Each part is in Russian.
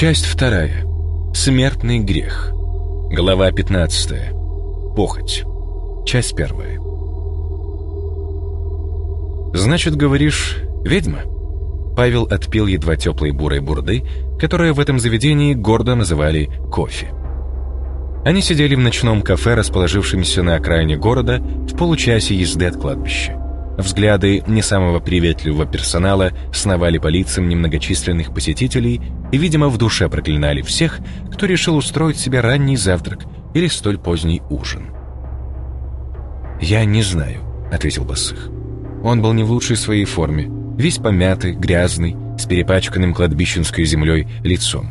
Часть вторая. Смертный грех. Глава 15. Похоть. Часть первая. «Значит, говоришь, ведьма?» Павел отпил едва теплой бурой бурды, которую в этом заведении гордо называли кофе. Они сидели в ночном кафе, расположившемся на окраине города, в получасе езды от кладбища. Взгляды не самого приветливого персонала сновали по лицам немногочисленных посетителей и, видимо, в душе проклинали всех, кто решил устроить себе ранний завтрак или столь поздний ужин. «Я не знаю», — ответил Басых. Он был не в лучшей своей форме, весь помятый, грязный, с перепачканным кладбищенской землей лицом.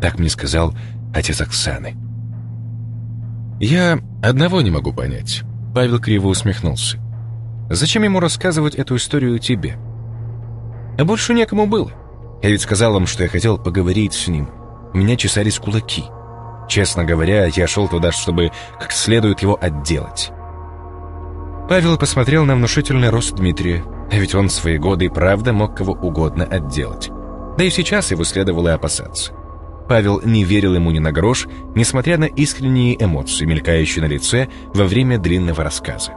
Так мне сказал отец Оксаны. «Я одного не могу понять», — Павел криво усмехнулся. «Зачем ему рассказывать эту историю тебе?» «А больше некому было. Я ведь сказал вам, что я хотел поговорить с ним. У меня чесались кулаки. Честно говоря, я шел туда, чтобы как следует его отделать». Павел посмотрел на внушительный рост Дмитрия, а ведь он в свои годы и правда мог кого угодно отделать. Да и сейчас его следовало опасаться. Павел не верил ему ни на грош, несмотря на искренние эмоции, мелькающие на лице во время длинного рассказа.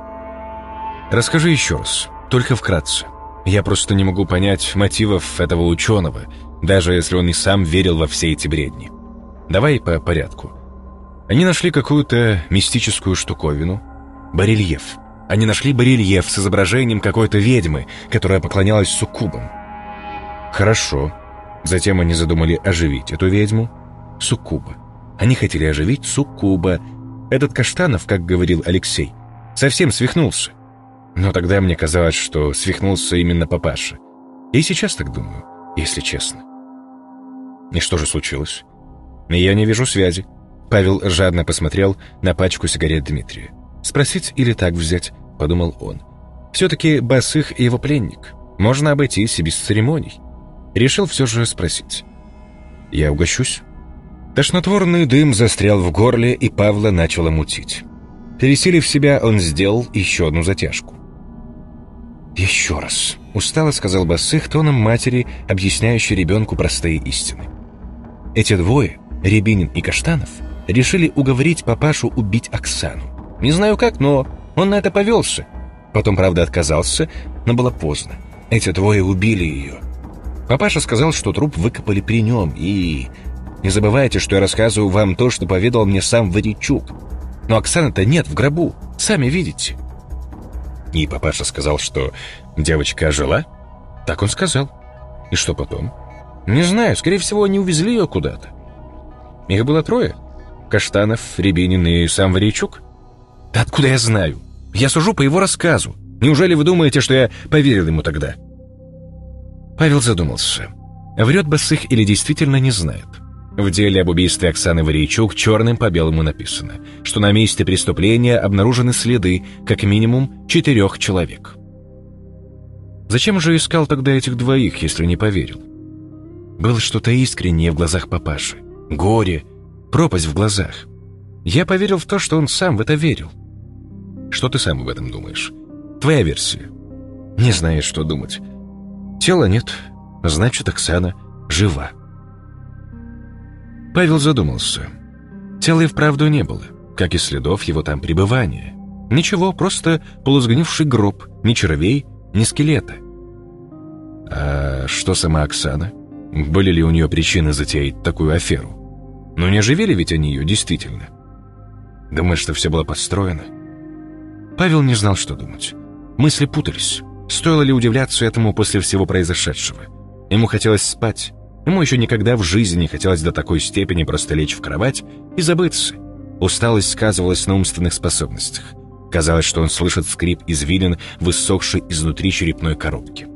«Расскажи еще раз, только вкратце. Я просто не могу понять мотивов этого ученого, даже если он и сам верил во все эти бредни. Давай по порядку. Они нашли какую-то мистическую штуковину, барельеф. Они нашли барельеф с изображением какой-то ведьмы, которая поклонялась суккубам. Хорошо, Затем они задумали оживить эту ведьму, Суккуба. Они хотели оживить Суккуба. Этот Каштанов, как говорил Алексей, совсем свихнулся. Но тогда мне казалось, что свихнулся именно папаша. И сейчас так думаю, если честно. И что же случилось? Я не вижу связи. Павел жадно посмотрел на пачку сигарет Дмитрия. «Спросить или так взять?» — подумал он. «Все-таки Басых и его пленник. Можно обойтись и без церемоний». Решил все же спросить. «Я угощусь?» Тошнотворный дым застрял в горле, и Павла начало мутить. Пересилив себя, он сделал еще одну затяжку. «Еще раз», — устало сказал Басых тоном матери, объясняющей ребенку простые истины. Эти двое, Рябинин и Каштанов, решили уговорить папашу убить Оксану. Не знаю как, но он на это повелся. Потом, правда, отказался, но было поздно. Эти двое убили ее. Папаша сказал, что труп выкопали при нем, и... Не забывайте, что я рассказываю вам то, что поведал мне сам Варичук. Но Оксаны-то нет в гробу, сами видите. И папаша сказал, что девочка жила? Так он сказал. И что потом? Не знаю, скорее всего, они увезли ее куда-то. Их было трое. Каштанов, Рябинин и сам Варичук. Да откуда я знаю? Я сужу по его рассказу. Неужели вы думаете, что я поверил ему тогда?» Павел задумался. Врет Басых или действительно не знает? В деле об убийстве Оксаны Варейчук черным по белому написано, что на месте преступления обнаружены следы как минимум четырех человек. Зачем же искал тогда этих двоих, если не поверил? Было что-то искреннее в глазах папаши. Горе, пропасть в глазах. Я поверил в то, что он сам в это верил. Что ты сам об этом думаешь? Твоя версия. Не знаешь, что думать. Тела нет, значит, Оксана жива. Павел задумался. Тела и вправду не было, как и следов его там пребывания. Ничего, просто полузгнивший гроб, ни червей, ни скелета. А что сама Оксана? Были ли у нее причины затеять такую аферу? Ну не оживили ведь они ее действительно? Думаешь, что все было подстроено? Павел не знал, что думать. Мысли путались. Стоило ли удивляться этому после всего произошедшего? Ему хотелось спать. Ему еще никогда в жизни не хотелось до такой степени просто лечь в кровать и забыться. Усталость сказывалась на умственных способностях. Казалось, что он слышит скрип извилин, высохший изнутри черепной коробки.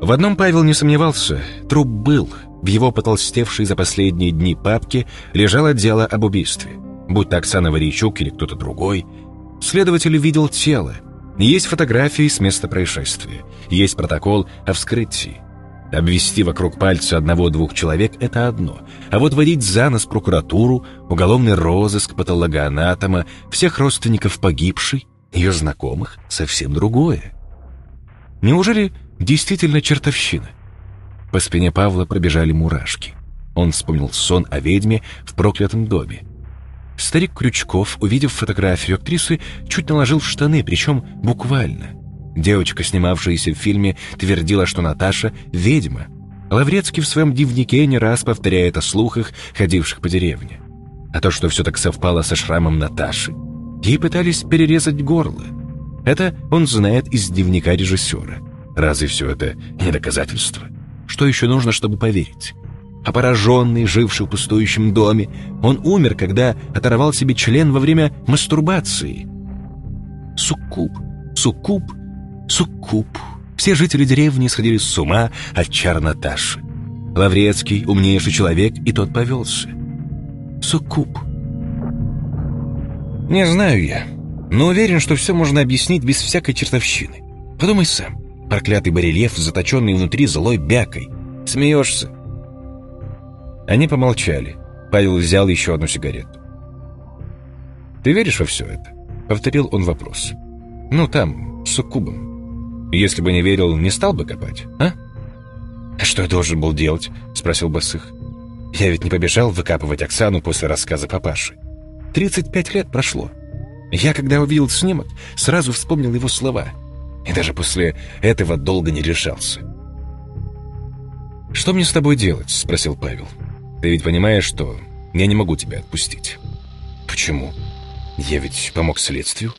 В одном Павел не сомневался. Труп был. В его потолстевшей за последние дни папке лежало дело об убийстве. Будь то Оксана Варичук или кто-то другой. Следователь видел тело, есть фотографии с места происшествия. Есть протокол о вскрытии. Обвести вокруг пальца одного-двух человек – это одно. А вот водить за нос прокуратуру, уголовный розыск, патологоанатома, всех родственников погибшей, ее знакомых – совсем другое. Неужели действительно чертовщина? По спине Павла пробежали мурашки. Он вспомнил сон о ведьме в проклятом доме. Старик Крючков, увидев фотографию актрисы, чуть наложил в штаны, причем буквально. Девочка, снимавшаяся в фильме, твердила, что Наташа — ведьма. Лаврецкий в своем дневнике не раз повторяет о слухах, ходивших по деревне. А то, что все так совпало со шрамом Наташи, ей пытались перерезать горло. Это он знает из дневника режиссера. Разве все это не доказательство? Что еще нужно, чтобы поверить? А пораженный, живший в пустующем доме, он умер, когда оторвал себе член во время мастурбации. Суккуб, суккуб, суккуб. Все жители деревни сходили с ума от чар Наташи. Лаврецкий, умнейший человек, и тот повелся. Суккуб. Не знаю я, но уверен, что все можно объяснить без всякой чертовщины. Подумай сам. Проклятый барельеф, заточенный внутри злой бякой. Смеешься? Они помолчали. Павел взял еще одну сигарету. «Ты веришь во все это?» — повторил он вопрос. «Ну, там, с суккубом. Если бы не верил, не стал бы копать, а?» «А что я должен был делать?» — спросил Басых. «Я ведь не побежал выкапывать Оксану после рассказа папаши. 35 лет прошло. Я, когда увидел снимок, сразу вспомнил его слова. И даже после этого долго не решался». «Что мне с тобой делать?» — спросил Павел. Ты ведь понимаешь, что я не могу тебя отпустить. Почему? Я ведь помог следствию.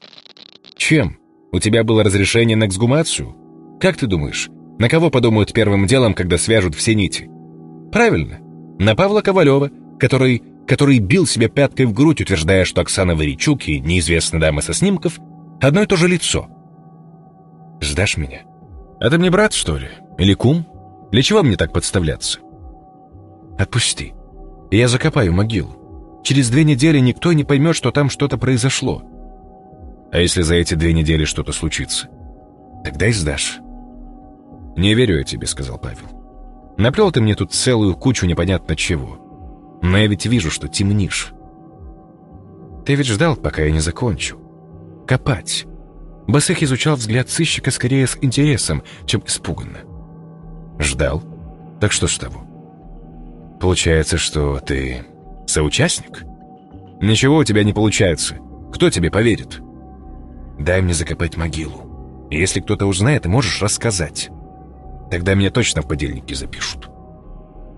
Чем? У тебя было разрешение на эксгумацию? Как ты думаешь, на кого подумают первым делом, когда свяжут все нити? Правильно, на Павла Ковалева, который, который бил себя пяткой в грудь, утверждая, что Оксана Варичук и неизвестная дама со снимков одно и то же лицо. Сдашь меня? А ты мне брат, что ли? Или кум? Для чего мне так подставляться? Отпусти. Я закопаю могилу. Через две недели никто не поймет, что там что-то произошло. А если за эти две недели что-то случится? Тогда и сдашь. «Не верю я тебе», — сказал Павел. «Наплел ты мне тут целую кучу непонятно чего. Но я ведь вижу, что темнишь. Ты ведь ждал, пока я не закончу. Копать». Басых изучал взгляд сыщика скорее с интересом, чем испуганно. «Ждал? Так что ж того?» Получается, что ты соучастник? Ничего у тебя не получается. Кто тебе поверит? Дай мне закопать могилу. Если кто-то узнает, ты можешь рассказать. Тогда меня точно в подельники запишут.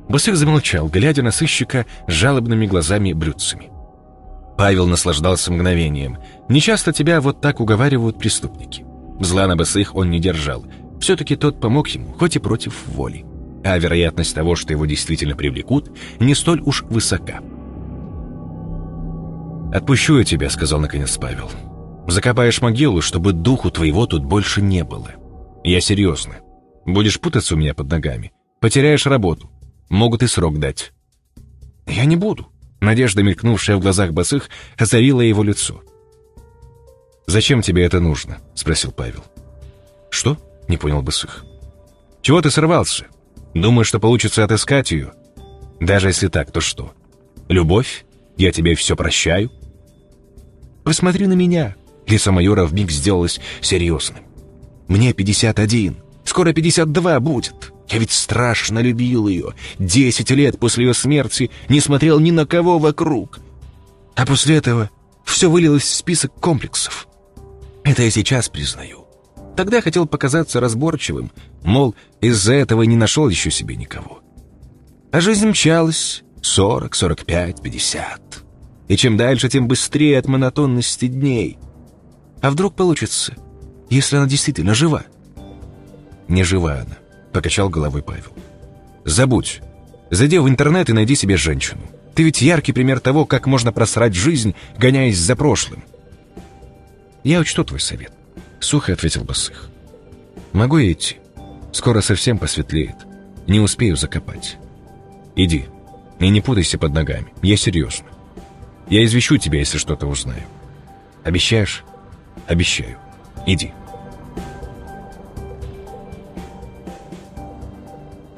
Босых замолчал, глядя на сыщика жалобными глазами-блюдцами. Павел наслаждался мгновением. Нечасто тебя вот так уговаривают преступники. Зла на Босых он не держал. Все-таки тот помог ему, хоть и против воли а вероятность того, что его действительно привлекут, не столь уж высока. «Отпущу я тебя», — сказал наконец Павел. «Закопаешь могилу, чтобы духу твоего тут больше не было. Я серьезно. Будешь путаться у меня под ногами, потеряешь работу. Могут и срок дать». «Я не буду», — надежда, мелькнувшая в глазах босых, озарила его лицо. «Зачем тебе это нужно?» — спросил Павел. «Что?» — не понял босых. «Чего ты сорвался? Думаешь, что получится отыскать ее? Даже если так, то что? Любовь? Я тебе все прощаю? Посмотри на меня. Лицо майора вмиг сделалось серьезным. Мне 51, скоро 52 будет. Я ведь страшно любил ее. Десять лет после ее смерти не смотрел ни на кого вокруг. А после этого все вылилось в список комплексов. Это я сейчас признаю. Тогда хотел показаться разборчивым, мол, из-за этого не нашел еще себе никого. А жизнь мчалась 40, 45, 50. И чем дальше, тем быстрее от монотонности дней. А вдруг получится, если она действительно жива? Не жива она, покачал головой Павел. Забудь. Зайди в интернет и найди себе женщину. Ты ведь яркий пример того, как можно просрать жизнь, гоняясь за прошлым. Я учту твой совет. — сухо ответил Басых. «Могу я идти? Скоро совсем посветлеет. Не успею закопать. Иди. И не путайся под ногами. Я серьезно. Я извещу тебя, если что-то узнаю. Обещаешь? Обещаю. Иди».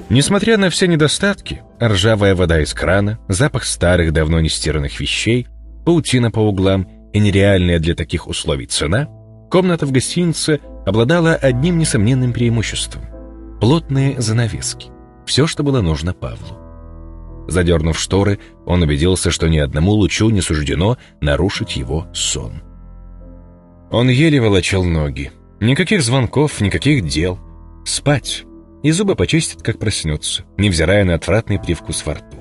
Несмотря на все недостатки, ржавая вода из крана, запах старых, давно не стиранных вещей, паутина по углам и нереальная для таких условий цена — Комната в гостинице обладала одним несомненным преимуществом — плотные занавески. Все, что было нужно Павлу. Задернув шторы, он убедился, что ни одному лучу не суждено нарушить его сон. Он еле волочил ноги. Никаких звонков, никаких дел. Спать. И зубы почистит, как проснется, невзирая на отвратный привкус во рту.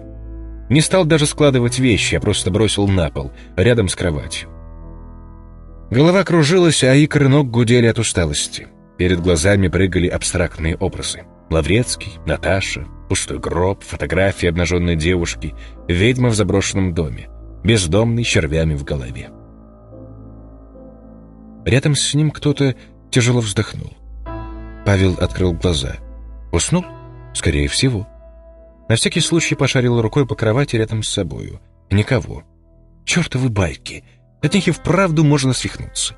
Не стал даже складывать вещи, а просто бросил на пол, рядом с кроватью. Голова кружилась, а икры ног гудели от усталости. Перед глазами прыгали абстрактные образы. Лаврецкий, Наташа, пустой гроб, фотографии обнаженной девушки, ведьма в заброшенном доме, бездомный червями в голове. Рядом с ним кто-то тяжело вздохнул. Павел открыл глаза. Уснул? Скорее всего. На всякий случай пошарил рукой по кровати рядом с собою. Никого. Чертовы байки. От них и вправду можно свихнуться.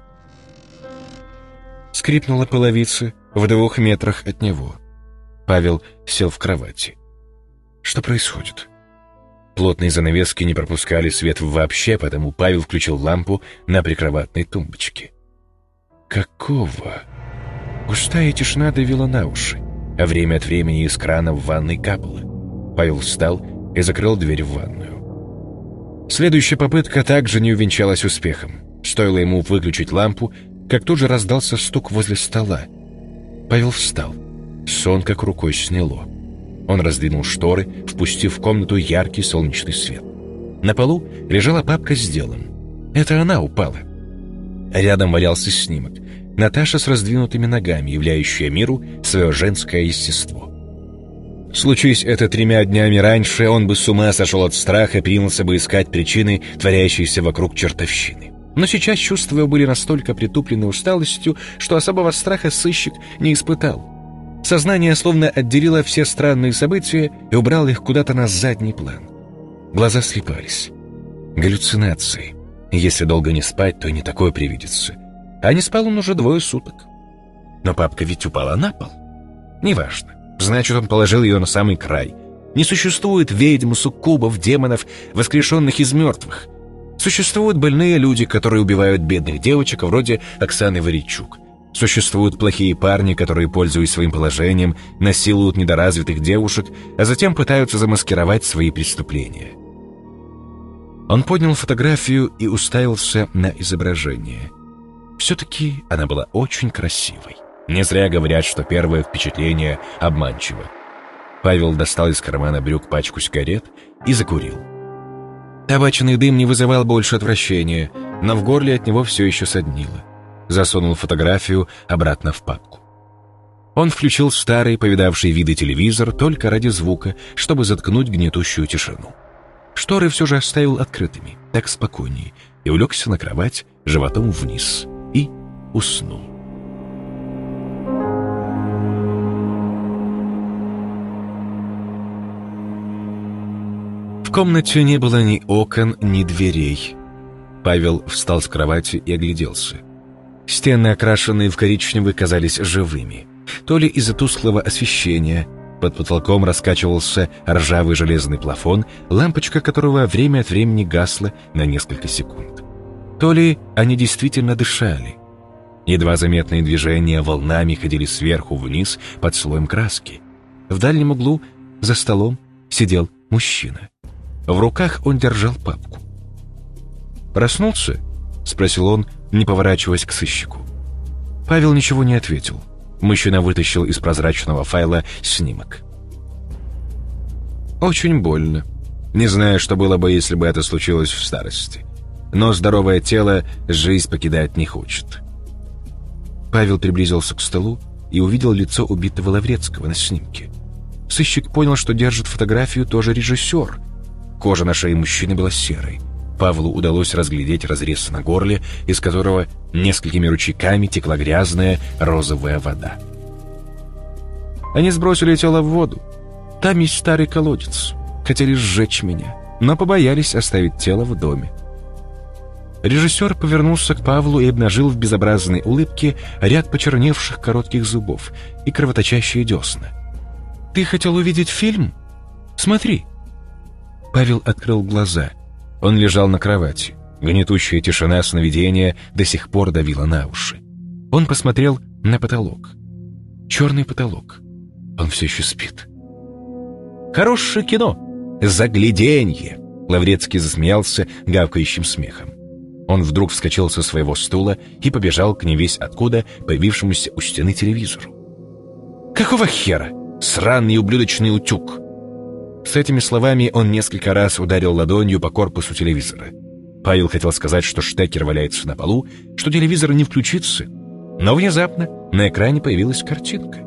Скрипнула половица в двух метрах от него. Павел сел в кровати. Что происходит? Плотные занавески не пропускали свет вообще, потому Павел включил лампу на прикроватной тумбочке. Какого? Густая тишина давила на уши, а время от времени из крана в ванной капало. Павел встал и закрыл дверь в ванную. Следующая попытка также не увенчалась успехом. Стоило ему выключить лампу, как тут же раздался стук возле стола. Павел встал. Сон как рукой сняло. Он раздвинул шторы, впустив в комнату яркий солнечный свет. На полу лежала папка с делом. Это она упала. Рядом валялся снимок. Наташа с раздвинутыми ногами, являющая миру свое женское естество. Случись это тремя днями раньше, он бы с ума сошел от страха принялся бы искать причины, творящиеся вокруг чертовщины. Но сейчас чувства были настолько притуплены усталостью, что особого страха сыщик не испытал. Сознание словно отделило все странные события и убрало их куда-то на задний план. Глаза слепались. Галлюцинации. Если долго не спать, то и не такое привидится. А не спал он уже двое суток. Но папка ведь упала на пол. Неважно. Значит, он положил ее на самый край. Не существует ведьм, суккубов, демонов, воскрешенных из мертвых. Существуют больные люди, которые убивают бедных девочек, вроде Оксаны Варичук. Существуют плохие парни, которые, пользуясь своим положением, насилуют недоразвитых девушек, а затем пытаются замаскировать свои преступления. Он поднял фотографию и уставился на изображение. Все-таки она была очень красивой. Не зря говорят, что первое впечатление обманчиво. Павел достал из кармана брюк пачку сигарет и закурил. Табачный дым не вызывал больше отвращения, но в горле от него все еще соднило. Засунул фотографию обратно в папку. Он включил старый, повидавший виды телевизор только ради звука, чтобы заткнуть гнетущую тишину. Шторы все же оставил открытыми, так спокойнее, и улегся на кровать животом вниз и уснул. В комнате не было ни окон, ни дверей. Павел встал с кровати и огляделся. Стены, окрашенные в коричневый, казались живыми. То ли из-за тусклого освещения, под потолком раскачивался ржавый железный плафон, лампочка которого время от времени гасла на несколько секунд. То ли они действительно дышали. Едва заметные движения волнами ходили сверху вниз под слоем краски. В дальнем углу, за столом, сидел мужчина. В руках он держал папку. «Проснулся?» — спросил он, не поворачиваясь к сыщику. Павел ничего не ответил. Мужчина вытащил из прозрачного файла снимок. «Очень больно. Не знаю, что было бы, если бы это случилось в старости. Но здоровое тело жизнь покидать не хочет». Павел приблизился к столу и увидел лицо убитого Лаврецкого на снимке. Сыщик понял, что держит фотографию тоже режиссер — Кожа на шее мужчины была серой. Павлу удалось разглядеть разрез на горле, из которого несколькими ручейками текла грязная розовая вода. Они сбросили тело в воду. Там есть старый колодец. Хотели сжечь меня, но побоялись оставить тело в доме. Режиссер повернулся к Павлу и обнажил в безобразной улыбке ряд почерневших коротких зубов и кровоточащие десна. «Ты хотел увидеть фильм? Смотри!» Павел открыл глаза. Он лежал на кровати. Гнетущая тишина сновидения до сих пор давила на уши. Он посмотрел на потолок. Черный потолок. Он все еще спит. Хорошее кино! Загляденье!» Лаврецкий засмеялся гавкающим смехом. Он вдруг вскочил со своего стула и побежал к невесть откуда появившемуся у стены телевизору. «Какого хера? Сраный ублюдочный утюг!» С этими словами он несколько раз ударил ладонью по корпусу телевизора. Павел хотел сказать, что штекер валяется на полу, что телевизор не включится, но внезапно на экране появилась картинка.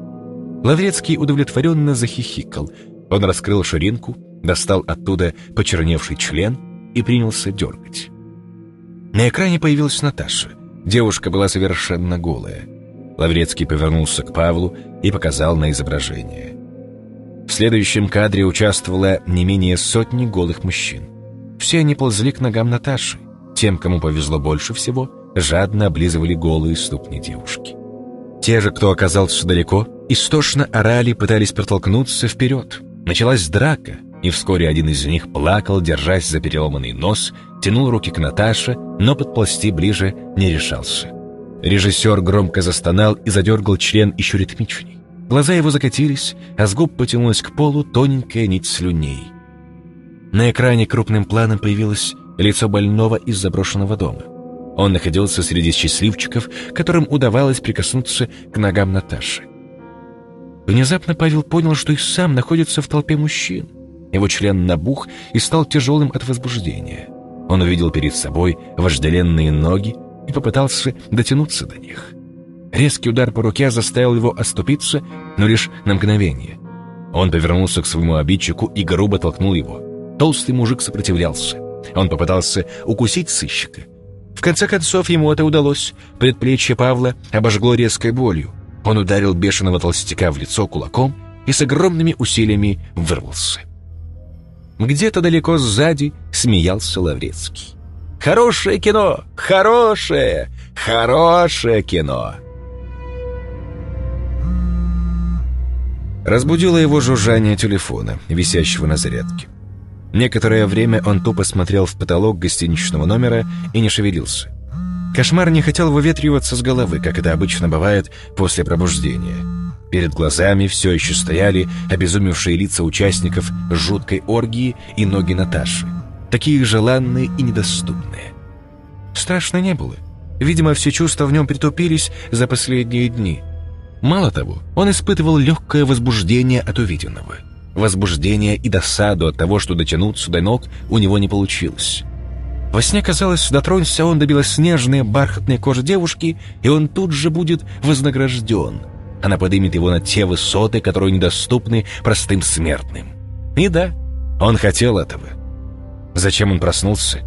Лаврецкий удовлетворенно захихикал. Он раскрыл ширинку, достал оттуда почерневший член и принялся дергать. На экране появилась Наташа. Девушка была совершенно голая. Лаврецкий повернулся к Павлу и показал на изображение. В следующем кадре участвовало не менее сотни голых мужчин. Все они ползли к ногам Наташи. Тем, кому повезло больше всего, жадно облизывали голые ступни девушки. Те же, кто оказался далеко, истошно орали и пытались протолкнуться вперед. Началась драка, и вскоре один из них плакал, держась за переломанный нос, тянул руки к Наташе, но подползти ближе не решался. Режиссер громко застонал и задергал член еще ритмичней. Глаза его закатились, а с губ потянулась к полу тоненькая нить слюней. На экране крупным планом появилось лицо больного из заброшенного дома. Он находился среди счастливчиков, которым удавалось прикоснуться к ногам Наташи. Внезапно Павел понял, что и сам находится в толпе мужчин. Его член набух и стал тяжелым от возбуждения. Он увидел перед собой вожделенные ноги и попытался дотянуться до них. Резкий удар по руке заставил его оступиться, но лишь на мгновение. Он повернулся к своему обидчику и грубо толкнул его. Толстый мужик сопротивлялся. Он попытался укусить сыщика. В конце концов, ему это удалось. Предплечье Павла обожгло резкой болью. Он ударил бешеного толстяка в лицо кулаком и с огромными усилиями вырвался. Где-то далеко сзади смеялся Лаврецкий. «Хорошее кино! Хорошее! Хорошее кино!» Разбудило его жужжание телефона, висящего на зарядке. Некоторое время он тупо смотрел в потолок гостиничного номера и не шевелился. Кошмар не хотел выветриваться с головы, как это обычно бывает после пробуждения. Перед глазами все еще стояли обезумевшие лица участников жуткой оргии и ноги Наташи, такие желанные и недоступные. Страшно не было. Видимо, все чувства в нем притупились за последние дни – Мало того, он испытывал легкое возбуждение от увиденного. Возбуждение и досаду от того, что дотянуться до ног у него не получилось. Во сне казалось, дотронься он до белоснежной бархатной кожи девушки, и он тут же будет вознагражден. Она поднимет его на те высоты, которые недоступны простым смертным. И да, он хотел этого. Зачем он проснулся?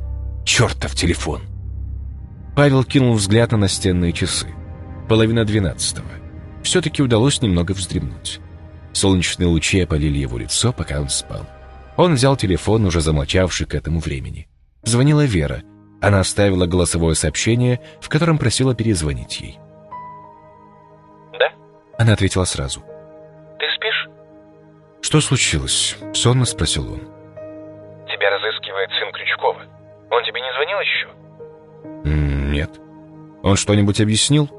Чертов телефон! Павел кинул взгляд на настенные часы. Половина двенадцатого все-таки удалось немного вздремнуть. Солнечные лучи опалили его лицо, пока он спал. Он взял телефон, уже замолчавший к этому времени. Звонила Вера. Она оставила голосовое сообщение, в котором просила перезвонить ей. «Да?» Она ответила сразу. «Ты спишь?» «Что случилось?» — сонно спросил он. «Тебя разыскивает сын Крючкова. Он тебе не звонил еще?» «Нет». «Он что-нибудь объяснил?»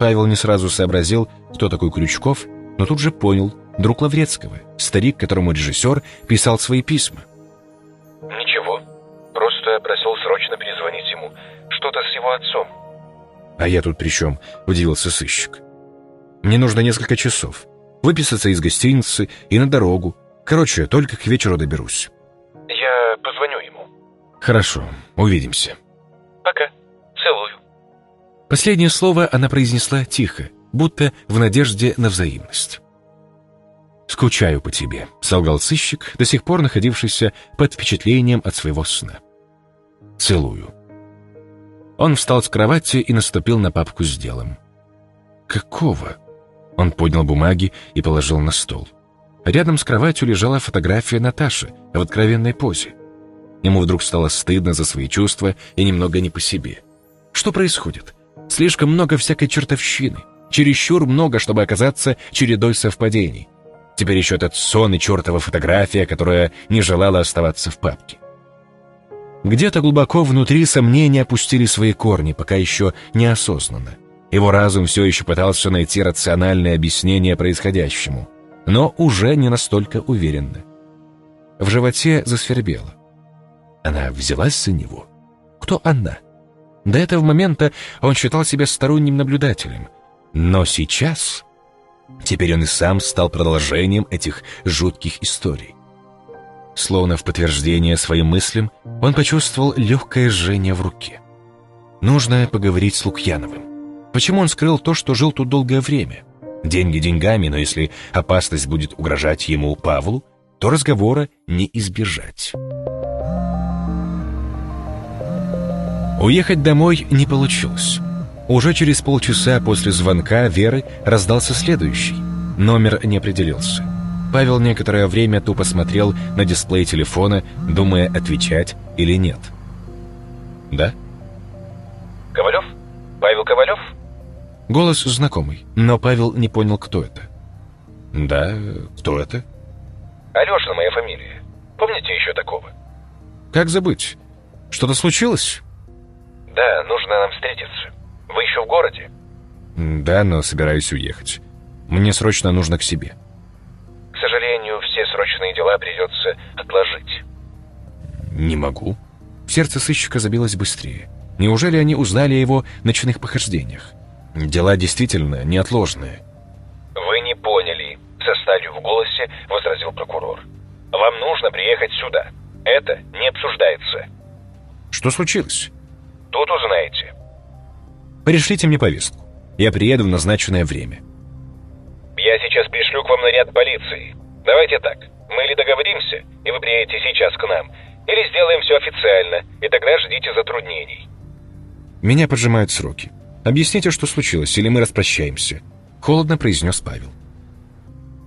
Павел не сразу сообразил, кто такой Крючков, но тут же понял, друг Лаврецкого, старик, которому режиссер писал свои письма. «Ничего, просто просил срочно перезвонить ему. Что-то с его отцом». «А я тут при чем?» — удивился сыщик. «Мне нужно несколько часов. Выписаться из гостиницы и на дорогу. Короче, только к вечеру доберусь». «Я позвоню ему». «Хорошо, увидимся». «Пока. Целую». Последнее слово она произнесла тихо, будто в надежде на взаимность. «Скучаю по тебе», — солгал сыщик, до сих пор находившийся под впечатлением от своего сна. «Целую». Он встал с кровати и наступил на папку с делом. «Какого?» Он поднял бумаги и положил на стол. Рядом с кроватью лежала фотография Наташи в откровенной позе. Ему вдруг стало стыдно за свои чувства и немного не по себе. Что происходит? Слишком много всякой чертовщины. Чересчур много, чтобы оказаться чередой совпадений. Теперь еще этот сон и чертова фотография, которая не желала оставаться в папке. Где-то глубоко внутри сомнения опустили свои корни, пока еще неосознанно. Его разум все еще пытался найти рациональное объяснение происходящему, но уже не настолько уверенно. В животе засвербело. Она взялась за него. Кто она? До этого момента он считал себя сторонним наблюдателем. Но сейчас... Теперь он и сам стал продолжением этих жутких историй. Словно в подтверждение своим мыслям, он почувствовал легкое жжение в руке. Нужно поговорить с Лукьяновым. Почему он скрыл то, что жил тут долгое время? Деньги деньгами, но если опасность будет угрожать ему, Павлу, то разговора не избежать. Уехать домой не получилось. Уже через полчаса после звонка Веры раздался следующий. Номер не определился. Павел некоторое время тупо смотрел на дисплей телефона, думая, отвечать или нет. «Да?» «Ковалев? Павел Ковалев?» Голос знакомый, но Павел не понял, кто это. «Да, кто это?» «Алешина моя фамилия. Помните еще такого?» «Как забыть? Что-то случилось?» Да, нужно нам встретиться. Вы еще в городе? Да, но собираюсь уехать. Мне срочно нужно к себе. К сожалению, все срочные дела придется отложить. Не могу. Сердце сыщика забилось быстрее. Неужели они узнали о его ночных похождениях? Дела действительно неотложные. Вы не поняли, со сталью в голосе возразил прокурор. Вам нужно приехать сюда. Это не обсуждается. Что случилось? Тут узнаете. Пришлите мне повестку. Я приеду в назначенное время. Я сейчас пришлю к вам наряд полиции. Давайте так. Мы или договоримся, и вы приедете сейчас к нам, или сделаем все официально, и тогда ждите затруднений. Меня поджимают сроки. Объясните, что случилось, или мы распрощаемся. Холодно произнес Павел.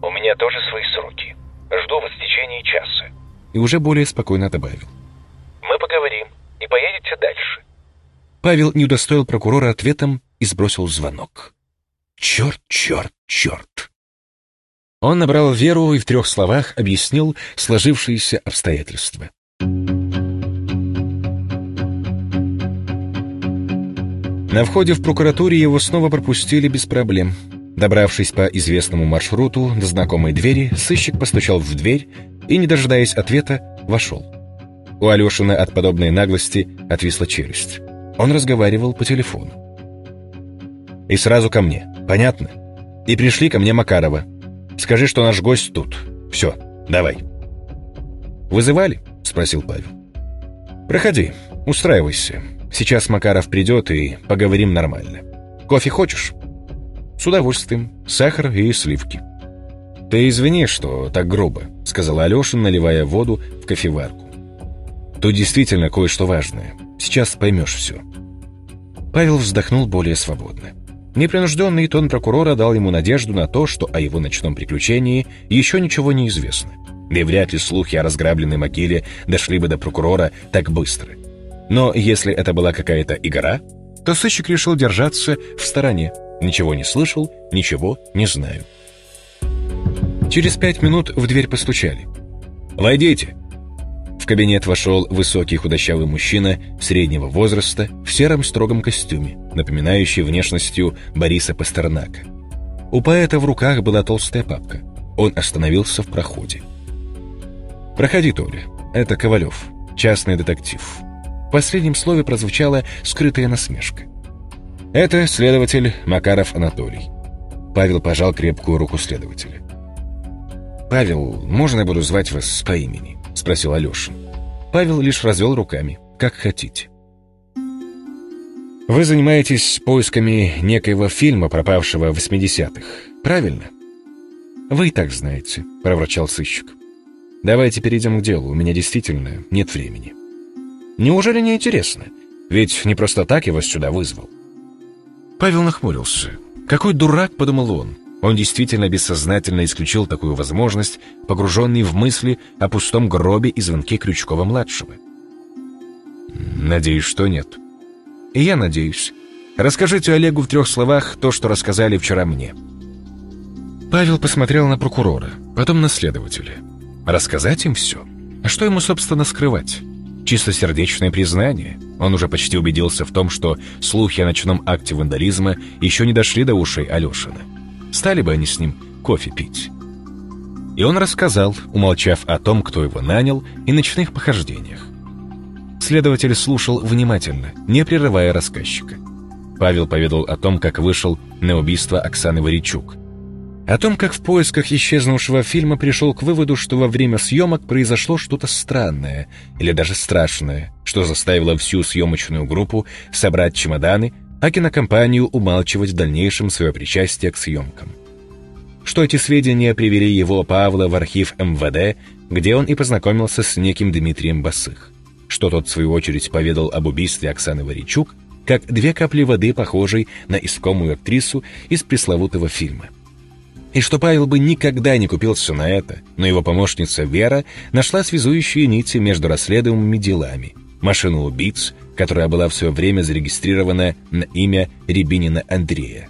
У меня тоже свои сроки. Жду вас в течение часа. И уже более спокойно добавил. Мы поговорим, и поедете дальше. Павел не удостоил прокурора ответом и сбросил звонок. «Черт, черт, черт!» Он набрал Веру и в трех словах объяснил сложившиеся обстоятельства. На входе в прокуратуре его снова пропустили без проблем. Добравшись по известному маршруту до знакомой двери, сыщик постучал в дверь и, не дожидаясь ответа, вошел. У Алешина от подобной наглости отвисла челюсть. Он разговаривал по телефону. «И сразу ко мне, понятно? И пришли ко мне Макарова. Скажи, что наш гость тут. Все, давай». «Вызывали?» — спросил Павел. «Проходи, устраивайся. Сейчас Макаров придет и поговорим нормально. Кофе хочешь?» «С удовольствием. Сахар и сливки». «Ты извини, что так грубо», — сказал Алешин, наливая воду в кофеварку. «Тут действительно кое-что важное. Сейчас поймешь все». Павел вздохнул более свободно. Непринужденный тон прокурора дал ему надежду на то, что о его ночном приключении еще ничего не известно. Да и вряд ли слухи о разграбленной могиле дошли бы до прокурора так быстро. Но если это была какая-то игра, то сыщик решил держаться в стороне. Ничего не слышал, ничего не знаю. Через пять минут в дверь постучали. «Войдите!» В кабинет вошел высокий худощавый мужчина среднего возраста в сером строгом костюме, напоминающий внешностью Бориса Пастернака. У поэта в руках была толстая папка. Он остановился в проходе. «Проходи, Толя. Это Ковалев, частный детектив». В последнем слове прозвучала скрытая насмешка. «Это следователь Макаров Анатолий». Павел пожал крепкую руку следователя. «Павел, можно я буду звать вас по имени?» — спросил Алешин. Павел лишь развел руками. «Как хотите». «Вы занимаетесь поисками некоего фильма, пропавшего в 80-х, правильно?» «Вы и так знаете», — проворчал сыщик. «Давайте перейдем к делу, у меня действительно нет времени». «Неужели не интересно? Ведь не просто так вас сюда вызвал». Павел нахмурился. «Какой дурак», — подумал он. Он действительно бессознательно исключил такую возможность, погруженный в мысли о пустом гробе и звонке Крючкова-младшего. «Надеюсь, что нет». «И я надеюсь. Расскажите Олегу в трех словах то, что рассказали вчера мне». Павел посмотрел на прокурора, потом на следователя. Рассказать им все? А что ему, собственно, скрывать? Чистосердечное признание. Он уже почти убедился в том, что слухи о ночном акте вандализма еще не дошли до ушей Алешина. Стали бы они с ним кофе пить. И он рассказал, умолчав о том, кто его нанял, и ночных похождениях. Следователь слушал внимательно, не прерывая рассказчика. Павел поведал о том, как вышел на убийство Оксаны Варичук. О том, как в поисках исчезнувшего фильма пришел к выводу, что во время съемок произошло что-то странное или даже страшное, что заставило всю съемочную группу собрать чемоданы, а кинокомпанию умалчивать в дальнейшем свое причастие к съемкам что эти сведения привели его, Павла, в архив МВД, где он и познакомился с неким Дмитрием Басых, что тот, в свою очередь, поведал об убийстве Оксаны Варичук, как две капли воды, похожей на искомую актрису из пресловутого фильма. И что Павел бы никогда не купился на это, но его помощница Вера нашла связующие нити между расследуемыми делами, машину убийц, которая была в свое время зарегистрирована на имя Рябинина Андрея.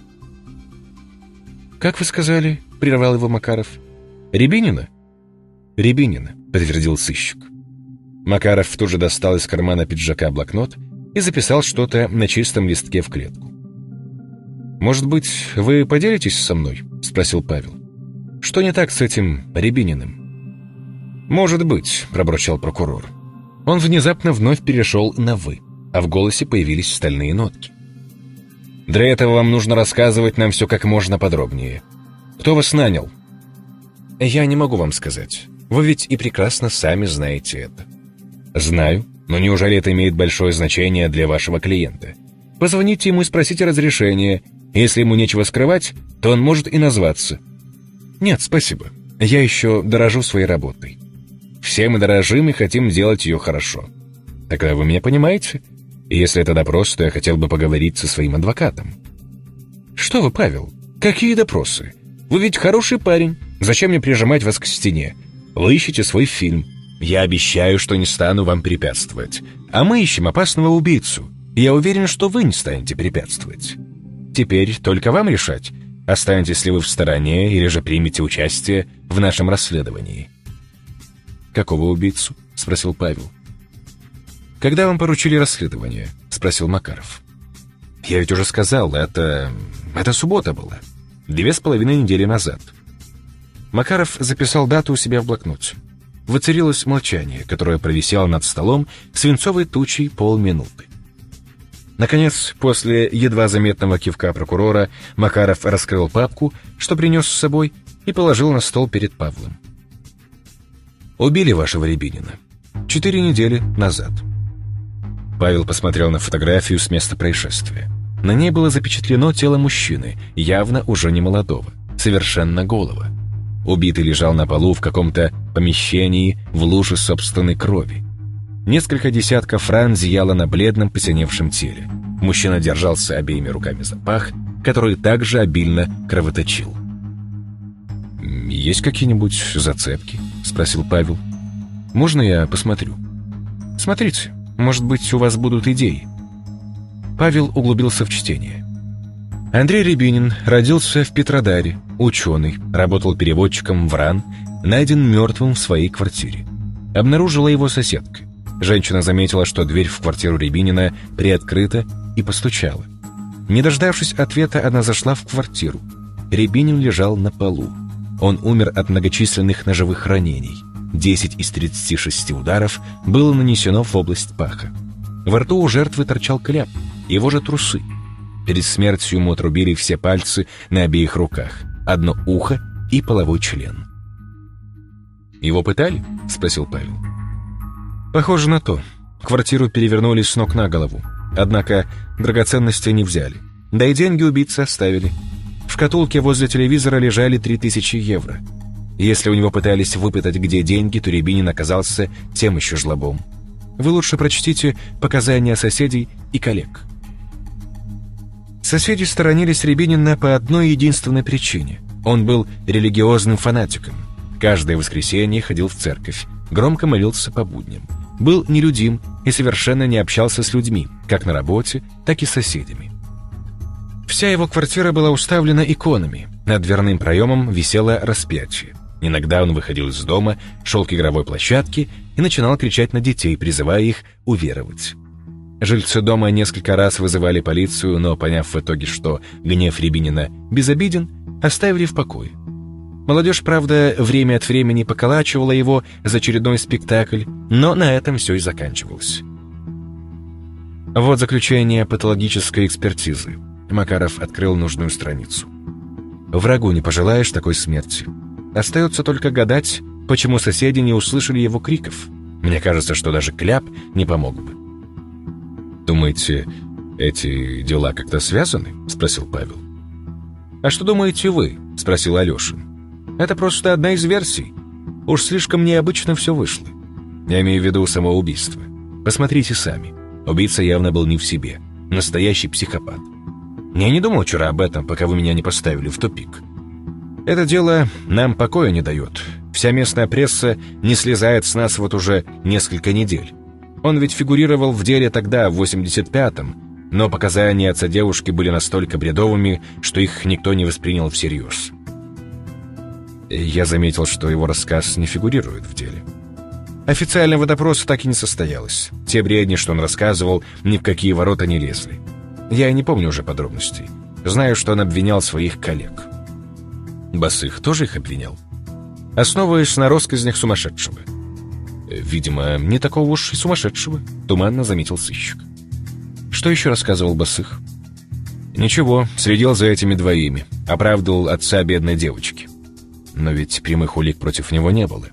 «Как вы сказали?» — прервал его Макаров. «Рябинина?» «Рябинина», — подтвердил сыщик. Макаров тут же достал из кармана пиджака блокнот и записал что-то на чистом листке в клетку. «Может быть, вы поделитесь со мной?» — спросил Павел. «Что не так с этим Рябининым?» «Может быть», — пробурчал прокурор. Он внезапно вновь перешел на «вы», а в голосе появились стальные нотки. Для этого вам нужно рассказывать нам все как можно подробнее. Кто вас нанял?» «Я не могу вам сказать. Вы ведь и прекрасно сами знаете это». «Знаю, но неужели это имеет большое значение для вашего клиента? Позвоните ему и спросите разрешения. Если ему нечего скрывать, то он может и назваться». «Нет, спасибо. Я еще дорожу своей работой. Все мы дорожим и хотим делать ее хорошо. Тогда вы меня понимаете?» И если это допрос, то я хотел бы поговорить со своим адвокатом. Что вы, Павел? Какие допросы? Вы ведь хороший парень. Зачем мне прижимать вас к стене? Вы ищете свой фильм. Я обещаю, что не стану вам препятствовать. А мы ищем опасного убийцу. Я уверен, что вы не станете препятствовать. Теперь только вам решать, останетесь ли вы в стороне или же примете участие в нашем расследовании. «Какого убийцу?» — спросил Павел. «Когда вам поручили расследование?» — спросил Макаров. «Я ведь уже сказал, это... это суббота была. Две с половиной недели назад». Макаров записал дату у себя в блокноте. Воцарилось молчание, которое провисело над столом свинцовой тучей полминуты. Наконец, после едва заметного кивка прокурора, Макаров раскрыл папку, что принес с собой, и положил на стол перед Павлом. «Убили вашего Рябинина. Четыре недели назад». Павел посмотрел на фотографию с места происшествия. На ней было запечатлено тело мужчины, явно уже не молодого, совершенно голого. Убитый лежал на полу в каком-то помещении в луже собственной крови. Несколько десятков ран зияло на бледном посиневшем теле. Мужчина держался обеими руками за пах, который также обильно кровоточил. «Есть какие-нибудь зацепки?» — спросил Павел. «Можно я посмотрю?» «Смотрите», может быть, у вас будут идеи?» Павел углубился в чтение. Андрей Рябинин родился в Петродаре, ученый, работал переводчиком в РАН, найден мертвым в своей квартире. Обнаружила его соседка. Женщина заметила, что дверь в квартиру Рябинина приоткрыта и постучала. Не дождавшись ответа, она зашла в квартиру. Рябинин лежал на полу. Он умер от многочисленных ножевых ранений. 10 из 36 ударов было нанесено в область паха. Во рту у жертвы торчал кляп, его же трусы. Перед смертью ему отрубили все пальцы на обеих руках, одно ухо и половой член. «Его пытали?» — спросил Павел. «Похоже на то. Квартиру перевернули с ног на голову. Однако драгоценности не взяли. Да и деньги убийцы оставили. В шкатулке возле телевизора лежали 3000 евро. Если у него пытались выпытать, где деньги, то Рябинин оказался тем еще жлобом. Вы лучше прочтите показания соседей и коллег. Соседи сторонились Рябинина по одной единственной причине. Он был религиозным фанатиком. Каждое воскресенье ходил в церковь, громко молился по будням. Был нелюдим и совершенно не общался с людьми, как на работе, так и с соседями. Вся его квартира была уставлена иконами. Над дверным проемом висело распятие. Иногда он выходил из дома, шел к игровой площадке и начинал кричать на детей, призывая их уверовать. Жильцы дома несколько раз вызывали полицию, но, поняв в итоге, что гнев Рябинина безобиден, оставили в покое. Молодежь, правда, время от времени поколачивала его за очередной спектакль, но на этом все и заканчивалось. Вот заключение патологической экспертизы. Макаров открыл нужную страницу. Врагу не пожелаешь такой смерти. Остается только гадать, почему соседи не услышали его криков. Мне кажется, что даже кляп не помог бы. «Думаете, эти дела как-то связаны?» — спросил Павел. «А что думаете вы?» — спросил Алешин. «Это просто одна из версий. Уж слишком необычно все вышло. Я имею в виду самоубийство. Посмотрите сами. Убийца явно был не в себе. Настоящий психопат. Я не думал вчера об этом, пока вы меня не поставили в тупик. Это дело нам покоя не дает. Вся местная пресса не слезает с нас вот уже несколько недель. Он ведь фигурировал в деле тогда, в 85-м, но показания отца девушки были настолько бредовыми, что их никто не воспринял всерьез. Я заметил, что его рассказ не фигурирует в деле. Официального допроса так и не состоялось. Те бредни, что он рассказывал, ни в какие ворота не лезли. Я не помню уже подробностей. Знаю, что он обвинял своих коллег. Басых тоже их обвинял? Основываясь на россказнях сумасшедшего. Видимо, не такого уж и сумасшедшего, туманно заметил сыщик. Что еще рассказывал Басых? Ничего, следил за этими двоими, оправдывал отца бедной девочки. Но ведь прямых улик против него не было.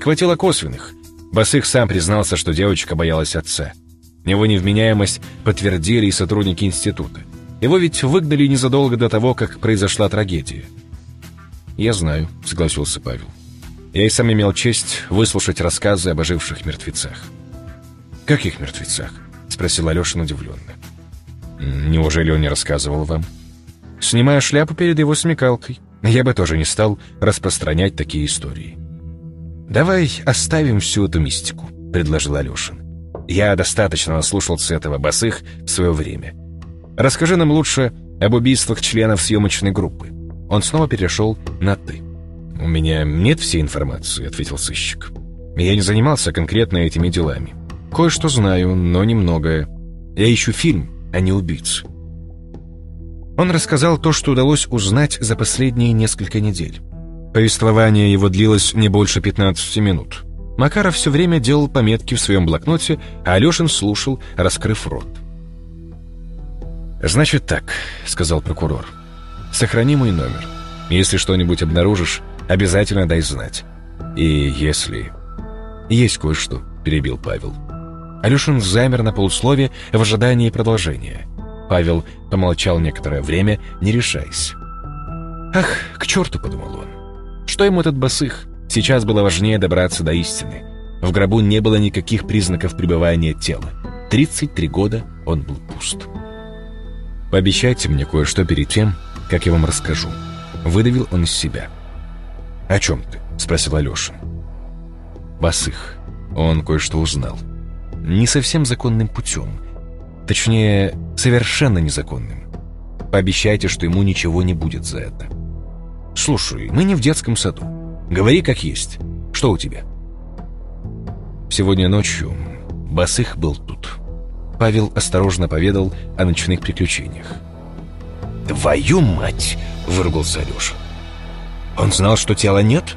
Хватило косвенных. Басых сам признался, что девочка боялась отца. Его невменяемость подтвердили и сотрудники института. Его ведь выгнали незадолго до того, как произошла трагедия. «Я знаю», — согласился Павел. «Я и сам имел честь выслушать рассказы об оживших мертвецах». «Каких мертвецах?» — спросил Алешин удивленно. «Неужели он не рассказывал вам?» «Снимаю шляпу перед его смекалкой. Я бы тоже не стал распространять такие истории». «Давай оставим всю эту мистику», — предложил Алешин. «Я достаточно наслушался этого босых в свое время. Расскажи нам лучше об убийствах членов съемочной группы». Он снова перешел на «ты». «У меня нет всей информации», — ответил сыщик. «Я не занимался конкретно этими делами. Кое-что знаю, но немногое. Я ищу фильм, а не убийцу». Он рассказал то, что удалось узнать за последние несколько недель. Повествование его длилось не больше 15 минут. Макаров все время делал пометки в своем блокноте, а Алешин слушал, раскрыв рот. «Значит так», — сказал прокурор. Сохрани мой номер. Если что-нибудь обнаружишь, обязательно дай знать. И если... Есть кое-что, перебил Павел. Алешин замер на полуслове в ожидании продолжения. Павел помолчал некоторое время, не решаясь. «Ах, к черту!» — подумал он. «Что ему этот босых? Сейчас было важнее добраться до истины. В гробу не было никаких признаков пребывания тела. 33 года он был пуст. Пообещайте мне кое-что перед тем, как я вам расскажу». Выдавил он из себя. «О чем ты?» — спросил Алеша. «Басых. Он кое-что узнал. Не совсем законным путем. Точнее, совершенно незаконным. Пообещайте, что ему ничего не будет за это. Слушай, мы не в детском саду. Говори как есть. Что у тебя?» Сегодня ночью Басых был тут. Павел осторожно поведал о ночных приключениях. «Твою мать!» — выругался Алеша. «Он знал, что тела нет?»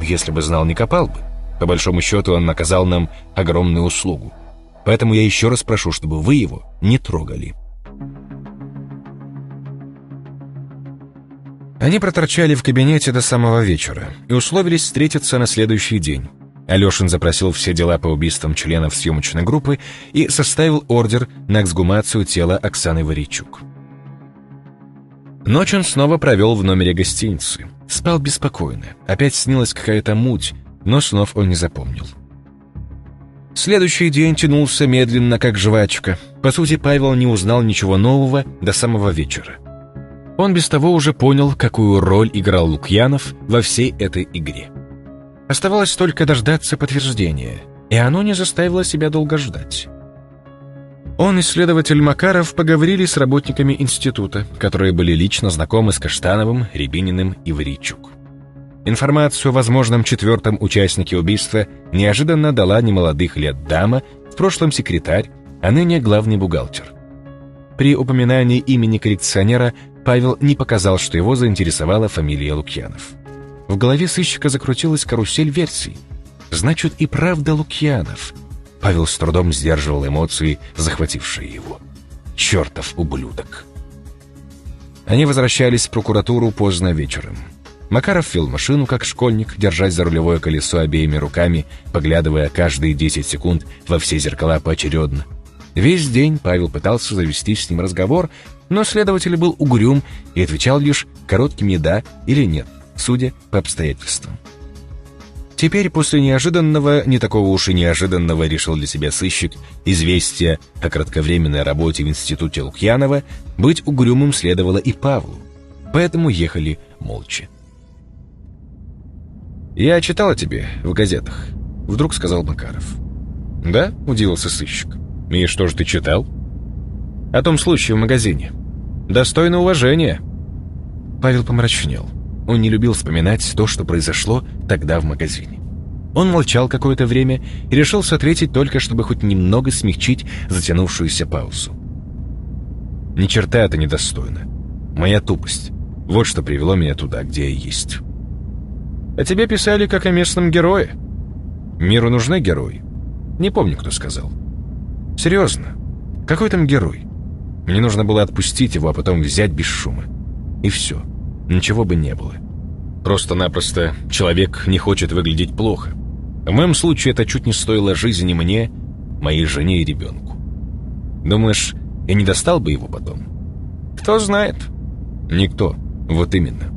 «Если бы знал, не копал бы. По большому счету, он наказал нам огромную услугу. Поэтому я еще раз прошу, чтобы вы его не трогали». Они проторчали в кабинете до самого вечера и условились встретиться на следующий день. Алешин запросил все дела по убийствам членов съемочной группы и составил ордер на эксгумацию тела Оксаны Варичук. Ночь он снова провел в номере гостиницы. Спал беспокойно. Опять снилась какая-то муть, но снов он не запомнил. Следующий день тянулся медленно, как жвачка. По сути, Павел не узнал ничего нового до самого вечера. Он без того уже понял, какую роль играл Лукьянов во всей этой игре. Оставалось только дождаться подтверждения, и оно не заставило себя долго ждать. Он и следователь Макаров поговорили с работниками института, которые были лично знакомы с Каштановым, Рябининым и Варичук. Информацию о возможном четвертом участнике убийства неожиданно дала немолодых лет дама, в прошлом секретарь, а ныне главный бухгалтер. При упоминании имени коррекционера Павел не показал, что его заинтересовала фамилия Лукьянов. В голове сыщика закрутилась карусель версий. Значит, и правда Лукьянов. Павел с трудом сдерживал эмоции, захватившие его. Чертов ублюдок. Они возвращались в прокуратуру поздно вечером. Макаров вел машину, как школьник, держась за рулевое колесо обеими руками, поглядывая каждые 10 секунд во все зеркала поочередно. Весь день Павел пытался завести с ним разговор, но следователь был угрюм и отвечал лишь короткими «да» или «нет», судя по обстоятельствам. Теперь, после неожиданного, не такого уж и неожиданного, решил для себя сыщик, известия о кратковременной работе в институте Лукьянова, быть угрюмым следовало и Павлу. Поэтому ехали молча. «Я читал о тебе в газетах», — вдруг сказал Макаров. «Да?» — удивился сыщик. «И что же ты читал?» «О том случае в магазине. Достойно уважения». Павел помрачнел. Он не любил вспоминать то, что произошло тогда в магазине. Он молчал какое-то время и решился ответить только, чтобы хоть немного смягчить затянувшуюся паузу. «Ни черта это недостойно. Моя тупость. Вот что привело меня туда, где я есть». «О тебе писали как о местном герое». «Миру нужны герои?» «Не помню, кто сказал». «Серьезно? Какой там герой?» Мне нужно было отпустить его, а потом взять без шума. И все ничего бы не было. Просто-напросто человек не хочет выглядеть плохо. В моем случае это чуть не стоило жизни мне, моей жене и ребенку. Думаешь, я не достал бы его потом? Кто знает? Никто. Вот именно.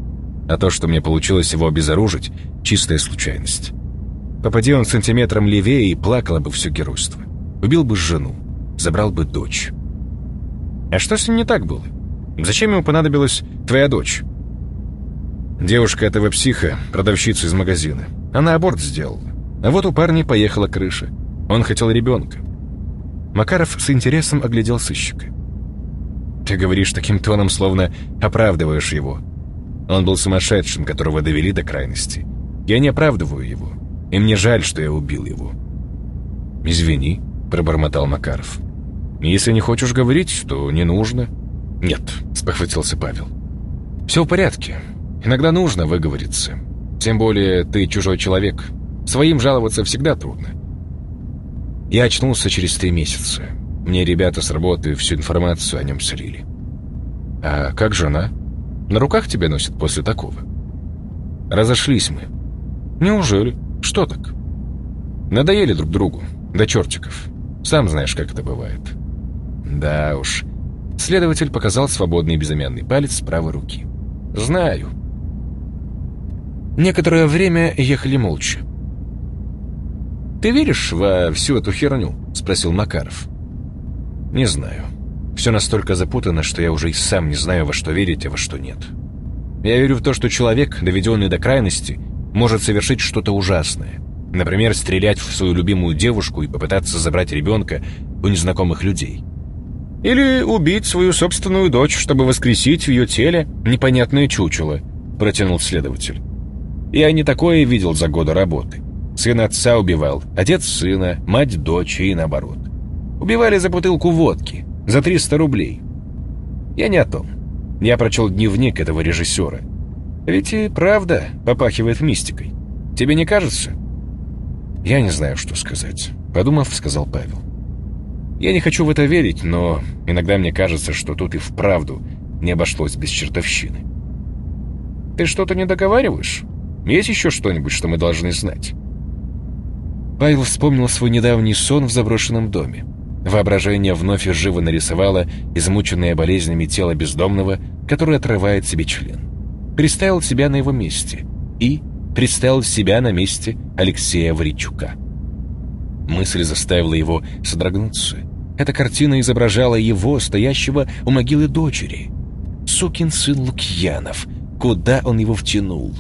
А то, что мне получилось его обезоружить, чистая случайность. Попади он сантиметром левее и плакало бы все геройство. Убил бы жену, забрал бы дочь. А что с ним не так было? Зачем ему понадобилась твоя дочь? Девушка этого психа, продавщица из магазина. Она аборт сделала. А вот у парня поехала крыша. Он хотел ребенка. Макаров с интересом оглядел сыщика. «Ты говоришь таким тоном, словно оправдываешь его. Он был сумасшедшим, которого довели до крайности. Я не оправдываю его, и мне жаль, что я убил его». «Извини», — пробормотал Макаров. «Если не хочешь говорить, то не нужно». «Нет», — спохватился Павел. «Все в порядке. Иногда нужно выговориться. Тем более ты чужой человек. Своим жаловаться всегда трудно. Я очнулся через три месяца. Мне ребята с работы всю информацию о нем слили. А как жена? На руках тебя носит после такого? Разошлись мы. Неужели? Что так? Надоели друг другу. До чертиков. Сам знаешь, как это бывает. Да уж. Следователь показал свободный безымянный палец правой руки. Знаю. Некоторое время ехали молча. «Ты веришь во всю эту херню?» — спросил Макаров. «Не знаю. Все настолько запутано, что я уже и сам не знаю, во что верить, а во что нет. Я верю в то, что человек, доведенный до крайности, может совершить что-то ужасное. Например, стрелять в свою любимую девушку и попытаться забрать ребенка у незнакомых людей. Или убить свою собственную дочь, чтобы воскресить в ее теле непонятное чучело», — протянул следователь. Я не такое видел за годы работы. Сын отца убивал, отец сына, мать дочь и наоборот. Убивали за бутылку водки, за 300 рублей. Я не о том. Я прочел дневник этого режиссера. Ведь и правда попахивает мистикой. Тебе не кажется? Я не знаю, что сказать. Подумав, сказал Павел. Я не хочу в это верить, но иногда мне кажется, что тут и вправду не обошлось без чертовщины. Ты что-то не договариваешь? Есть еще что-нибудь, что мы должны знать?» Павел вспомнил свой недавний сон в заброшенном доме. Воображение вновь и живо нарисовало измученное болезнями тело бездомного, который отрывает себе член. Представил себя на его месте и представил себя на месте Алексея Варичука. Мысль заставила его содрогнуться. Эта картина изображала его, стоящего у могилы дочери. Сукин сын Лукьянов. Куда он его втянул?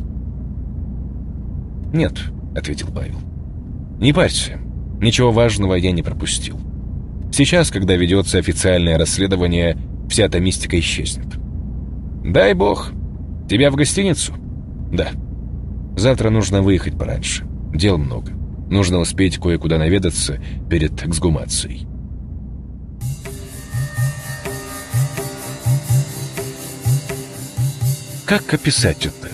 «Нет», — ответил Павел. «Не парься. Ничего важного я не пропустил. Сейчас, когда ведется официальное расследование, вся эта мистика исчезнет. Дай бог. Тебя в гостиницу? Да. Завтра нужно выехать пораньше. Дел много. Нужно успеть кое-куда наведаться перед эксгумацией. Как описать это?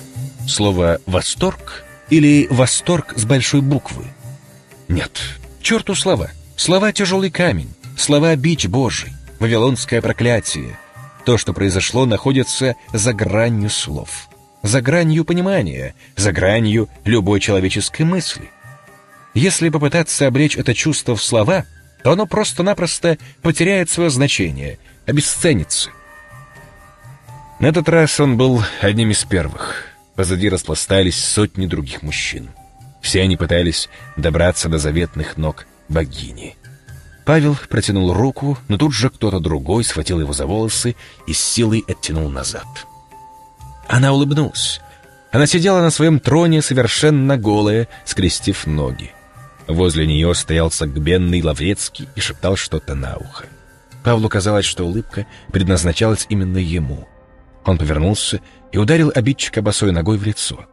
Слово «восторг» или «восторг» с большой буквы? Нет, черту слова. Слова «тяжелый камень», слова «бич Божий», «вавилонское проклятие». То, что произошло, находится за гранью слов, за гранью понимания, за гранью любой человеческой мысли. Если попытаться облечь это чувство в слова, то оно просто-напросто потеряет свое значение, обесценится. На этот раз он был одним из первых. Позади распластались сотни других мужчин. Все они пытались добраться до заветных ног богини. Павел протянул руку, но тут же кто-то другой схватил его за волосы и с силой оттянул назад. Она улыбнулась. Она сидела на своем троне совершенно голая, скрестив ноги. Возле нее стоял согбенный Лаврецкий и шептал что-то на ухо. Павлу казалось, что улыбка предназначалась именно ему. Он повернулся и ударил обидчика босой ногой в лицо.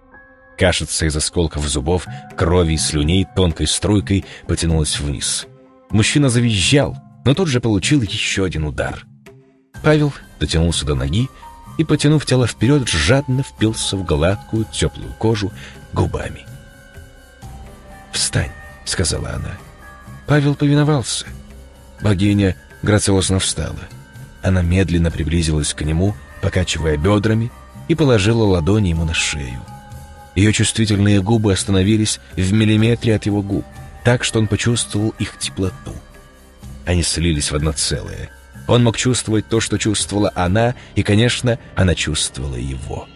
Кашица из осколков зубов, крови и слюней тонкой струйкой потянулась вниз. Мужчина завизжал, но тут же получил еще один удар. Павел дотянулся до ноги и, потянув тело вперед, жадно впился в гладкую теплую кожу губами. «Встань!» — сказала она. Павел повиновался. Богиня грациозно встала. Она медленно приблизилась к нему, покачивая бедрами, и положила ладони ему на шею. Ее чувствительные губы остановились в миллиметре от его губ, так что он почувствовал их теплоту. Они слились в одно целое. Он мог чувствовать то, что чувствовала она, и, конечно, она чувствовала его.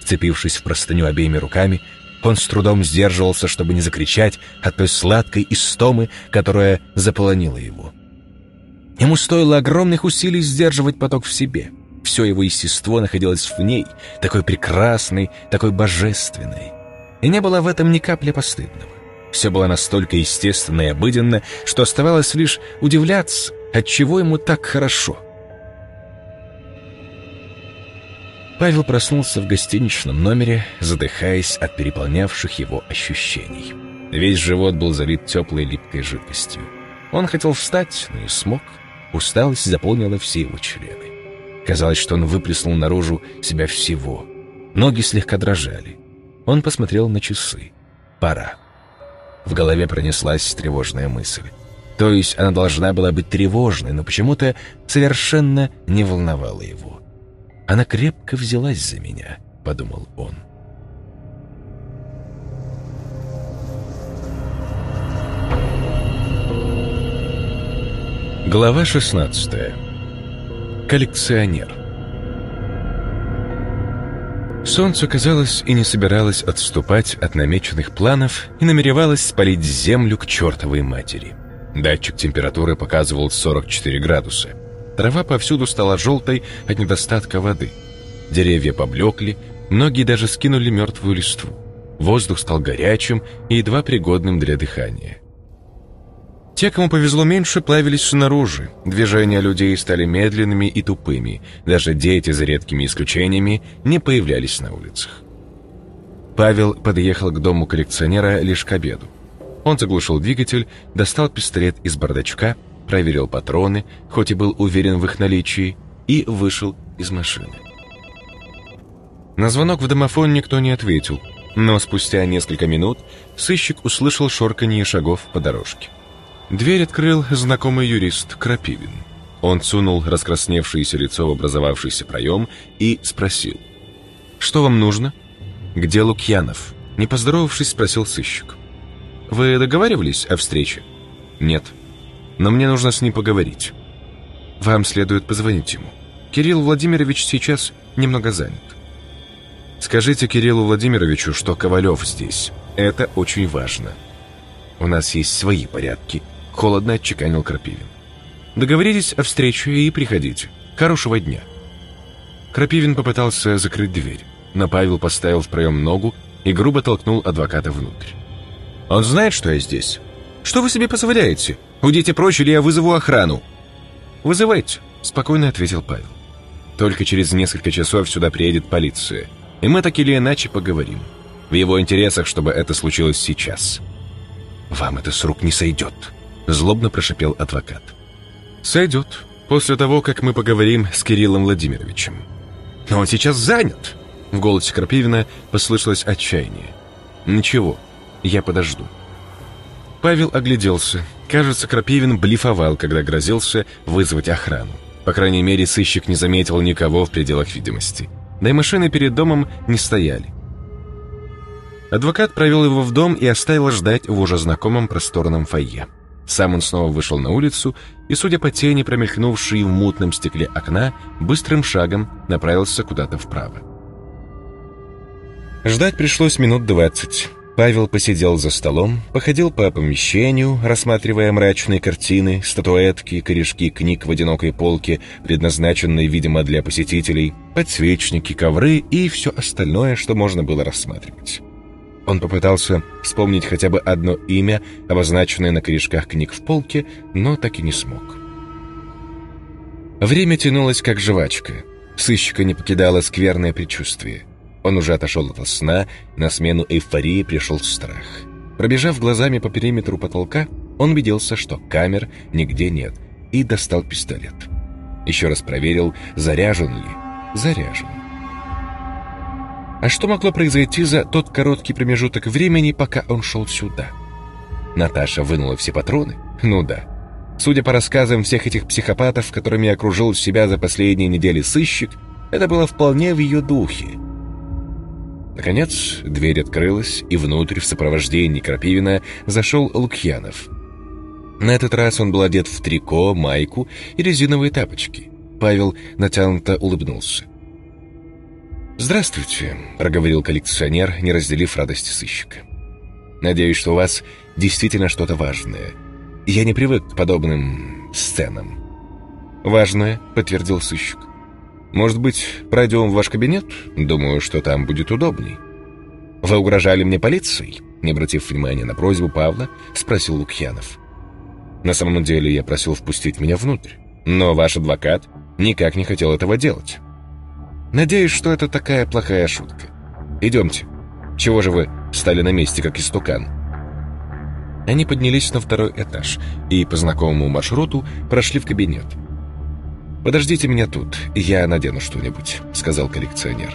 Вцепившись в простыню обеими руками, он с трудом сдерживался, чтобы не закричать от той сладкой истомы, которая заполонила его. Ему стоило огромных усилий сдерживать поток в себе — все его естество находилось в ней, такой прекрасной, такой божественной. И не было в этом ни капли постыдного. Все было настолько естественно и обыденно, что оставалось лишь удивляться, отчего ему так хорошо. Павел проснулся в гостиничном номере, задыхаясь от переполнявших его ощущений. Весь живот был залит теплой липкой жидкостью. Он хотел встать, но не смог. Усталость заполнила все его члены. Казалось, что он выплеснул наружу себя всего. Ноги слегка дрожали. Он посмотрел на часы. Пора. В голове пронеслась тревожная мысль. То есть она должна была быть тревожной, но почему-то совершенно не волновала его. «Она крепко взялась за меня», — подумал он. Глава шестнадцатая Коллекционер Солнце, казалось, и не собиралось отступать от намеченных планов и намеревалось спалить землю к чертовой матери. Датчик температуры показывал 44 градуса. Трава повсюду стала желтой от недостатка воды. Деревья поблекли, многие даже скинули мертвую листву. Воздух стал горячим и едва пригодным для дыхания. Те, кому повезло меньше, плавились снаружи. Движения людей стали медленными и тупыми. Даже дети, за редкими исключениями, не появлялись на улицах. Павел подъехал к дому коллекционера лишь к обеду. Он заглушил двигатель, достал пистолет из бардачка, проверил патроны, хоть и был уверен в их наличии, и вышел из машины. На звонок в домофон никто не ответил, но спустя несколько минут сыщик услышал шорканье шагов по дорожке. Дверь открыл знакомый юрист Крапивин. Он сунул раскрасневшееся лицо в образовавшийся проем и спросил. «Что вам нужно?» «Где Лукьянов?» Не поздоровавшись, спросил сыщик. «Вы договаривались о встрече?» «Нет. Но мне нужно с ним поговорить. Вам следует позвонить ему. Кирилл Владимирович сейчас немного занят. Скажите Кириллу Владимировичу, что Ковалев здесь. Это очень важно. У нас есть свои порядки, Холодно отчеканил Крапивин. Договоритесь о встрече и приходите. Хорошего дня. Крапивин попытался закрыть дверь, но Павел поставил в проем ногу и грубо толкнул адвоката внутрь. «Он знает, что я здесь? Что вы себе позволяете? Уйдите прочь, или я вызову охрану!» «Вызывайте», — спокойно ответил Павел. «Только через несколько часов сюда приедет полиция, и мы так или иначе поговорим. В его интересах, чтобы это случилось сейчас». «Вам это с рук не сойдет», Злобно прошипел адвокат. «Сойдет. После того, как мы поговорим с Кириллом Владимировичем. Но он сейчас занят. В голосе Крапивина послышалось отчаяние. «Ничего, я подожду». Павел огляделся. Кажется, Крапивин блефовал, когда грозился вызвать охрану. По крайней мере, сыщик не заметил никого в пределах видимости. Да и машины перед домом не стояли. Адвокат провел его в дом и оставил ждать в уже знакомом просторном фойе. Сам он снова вышел на улицу и, судя по тени, промелькнувшей в мутном стекле окна, быстрым шагом направился куда-то вправо. Ждать пришлось минут двадцать. Павел посидел за столом, походил по помещению, рассматривая мрачные картины, статуэтки, корешки книг в одинокой полке, предназначенные, видимо, для посетителей, подсвечники, ковры и все остальное, что можно было рассматривать. Он попытался вспомнить хотя бы одно имя, обозначенное на корешках книг в полке, но так и не смог. Время тянулось как жвачка. Сыщика не покидало скверное предчувствие. Он уже отошел от сна, на смену эйфории пришел страх. Пробежав глазами по периметру потолка, он убедился, что камер нигде нет, и достал пистолет. Еще раз проверил, заряжен ли. Заряжен. А что могло произойти за тот короткий промежуток времени, пока он шел сюда? Наташа вынула все патроны? Ну да. Судя по рассказам всех этих психопатов, которыми окружил себя за последние недели сыщик, это было вполне в ее духе. Наконец, дверь открылась, и внутрь в сопровождении Крапивина зашел Лукьянов. На этот раз он был одет в трико, майку и резиновые тапочки. Павел натянуто улыбнулся. «Здравствуйте», — проговорил коллекционер, не разделив радости сыщика. «Надеюсь, что у вас действительно что-то важное. Я не привык к подобным сценам». «Важное», — подтвердил сыщик. «Может быть, пройдем в ваш кабинет? Думаю, что там будет удобней». «Вы угрожали мне полицией?» Не обратив внимания на просьбу Павла, спросил Лукьянов. «На самом деле я просил впустить меня внутрь, но ваш адвокат никак не хотел этого делать». Надеюсь, что это такая плохая шутка. Идемте. Чего же вы стали на месте, как истукан?» Они поднялись на второй этаж и по знакомому маршруту прошли в кабинет. «Подождите меня тут, я надену что-нибудь», — сказал коллекционер.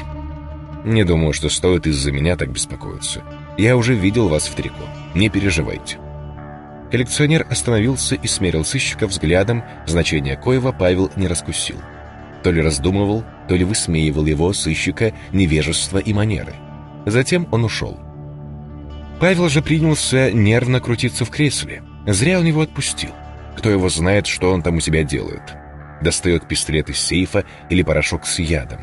«Не думаю, что стоит из-за меня так беспокоиться. Я уже видел вас в трико. Не переживайте». Коллекционер остановился и смерил сыщика взглядом, значение коего Павел не раскусил. То ли раздумывал, то ли высмеивал его, сыщика, невежество и манеры. Затем он ушел. Павел же принялся нервно крутиться в кресле. Зря он его отпустил. Кто его знает, что он там у себя делает. Достает пистолет из сейфа или порошок с ядом.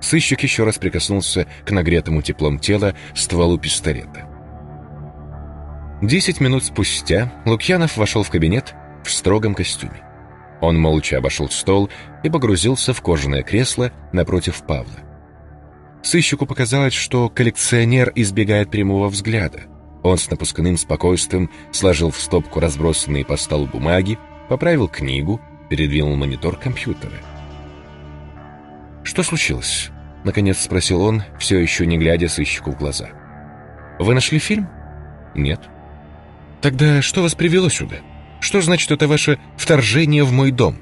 Сыщик еще раз прикоснулся к нагретому теплом тела стволу пистолета. Десять минут спустя Лукьянов вошел в кабинет в строгом костюме. Он молча обошел стол и погрузился в кожаное кресло напротив Павла. Сыщику показалось, что коллекционер избегает прямого взгляда. Он с напускным спокойствием сложил в стопку разбросанные по столу бумаги, поправил книгу, передвинул монитор компьютера. «Что случилось?» — наконец спросил он, все еще не глядя сыщику в глаза. «Вы нашли фильм?» «Нет». «Тогда что вас привело сюда?» Что значит это ваше вторжение в мой дом?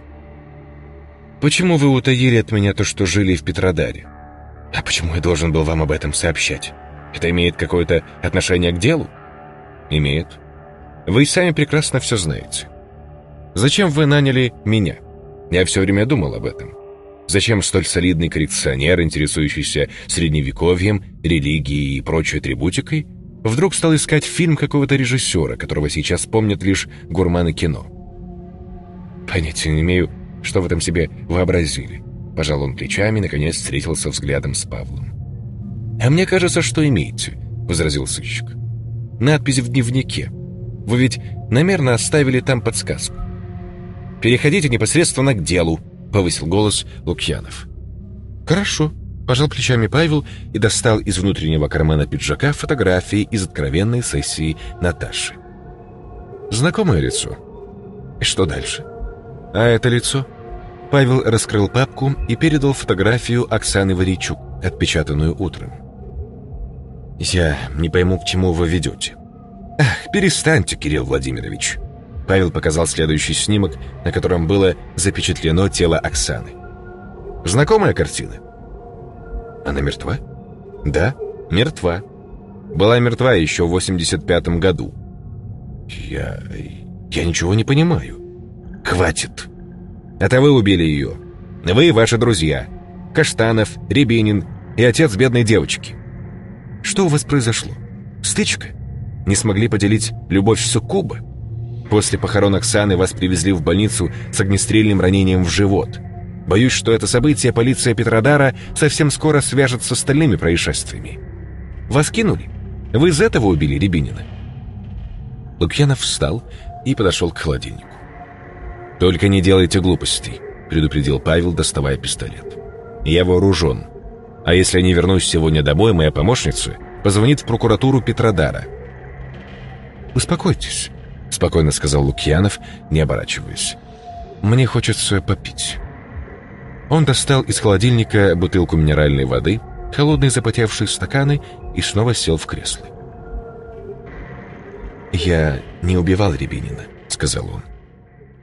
Почему вы утаили от меня то, что жили в Петродаре? А почему я должен был вам об этом сообщать? Это имеет какое-то отношение к делу? Имеет. Вы сами прекрасно все знаете. Зачем вы наняли меня? Я все время думал об этом. Зачем столь солидный коллекционер, интересующийся средневековьем, религией и прочей атрибутикой, вдруг стал искать фильм какого-то режиссера, которого сейчас помнят лишь гурманы кино. Понятия не имею, что в этом себе вообразили. Пожал он плечами, наконец встретился взглядом с Павлом. «А мне кажется, что имеете», — возразил сыщик. «Надпись в дневнике. Вы ведь намеренно оставили там подсказку». «Переходите непосредственно к делу», — повысил голос Лукьянов. «Хорошо», Пожал плечами Павел и достал из внутреннего кармана пиджака фотографии из откровенной сессии Наташи. Знакомое лицо. И что дальше? А это лицо? Павел раскрыл папку и передал фотографию Оксаны Варичук, отпечатанную утром. «Я не пойму, к чему вы ведете». «Ах, перестаньте, Кирилл Владимирович». Павел показал следующий снимок, на котором было запечатлено тело Оксаны. «Знакомая картина?» Она мертва? «Да, мертва. Была мертва еще в 85 году». «Я... я ничего не понимаю». «Хватит. Это вы убили ее. Вы и ваши друзья. Каштанов, Рябинин и отец бедной девочки. Что у вас произошло? Стычка? Не смогли поделить любовь Суккуба? После похорон Оксаны вас привезли в больницу с огнестрельным ранением в живот. Боюсь, что это событие полиция Петродара совсем скоро свяжет с остальными происшествиями. Вас кинули? Вы из этого убили Рябинина?» Лукьянов встал и подошел к холодильнику. «Только не делайте глупостей», — предупредил Павел, доставая пистолет. «Я вооружен. А если не вернусь сегодня домой, моя помощница позвонит в прокуратуру Петродара». «Успокойтесь», — спокойно сказал Лукьянов, не оборачиваясь. «Мне хочется попить». Он достал из холодильника бутылку минеральной воды, холодные запотевшие стаканы и снова сел в кресло. «Я не убивал Рябинина», — сказал он.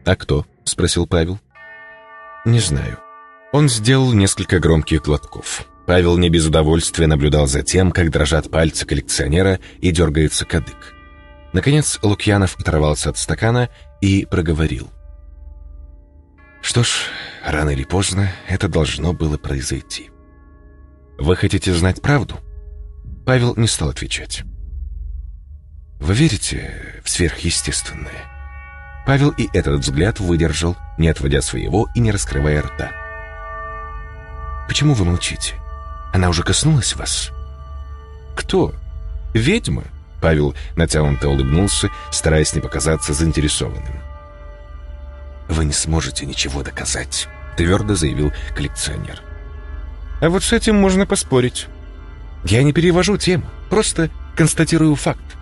«А кто?» — спросил Павел. «Не знаю». Он сделал несколько громких глотков. Павел не без удовольствия наблюдал за тем, как дрожат пальцы коллекционера и дергается кадык. Наконец Лукьянов оторвался от стакана и проговорил. «Что ж, рано или поздно это должно было произойти. Вы хотите знать правду?» Павел не стал отвечать. «Вы верите в сверхъестественное?» Павел и этот взгляд выдержал, не отводя своего и не раскрывая рта. «Почему вы молчите? Она уже коснулась вас?» «Кто? Ведьма?» Павел натянуто улыбнулся, стараясь не показаться заинтересованным. «Вы не сможете ничего доказать», — твердо заявил коллекционер. «А вот с этим можно поспорить. Я не перевожу тему, просто констатирую факт.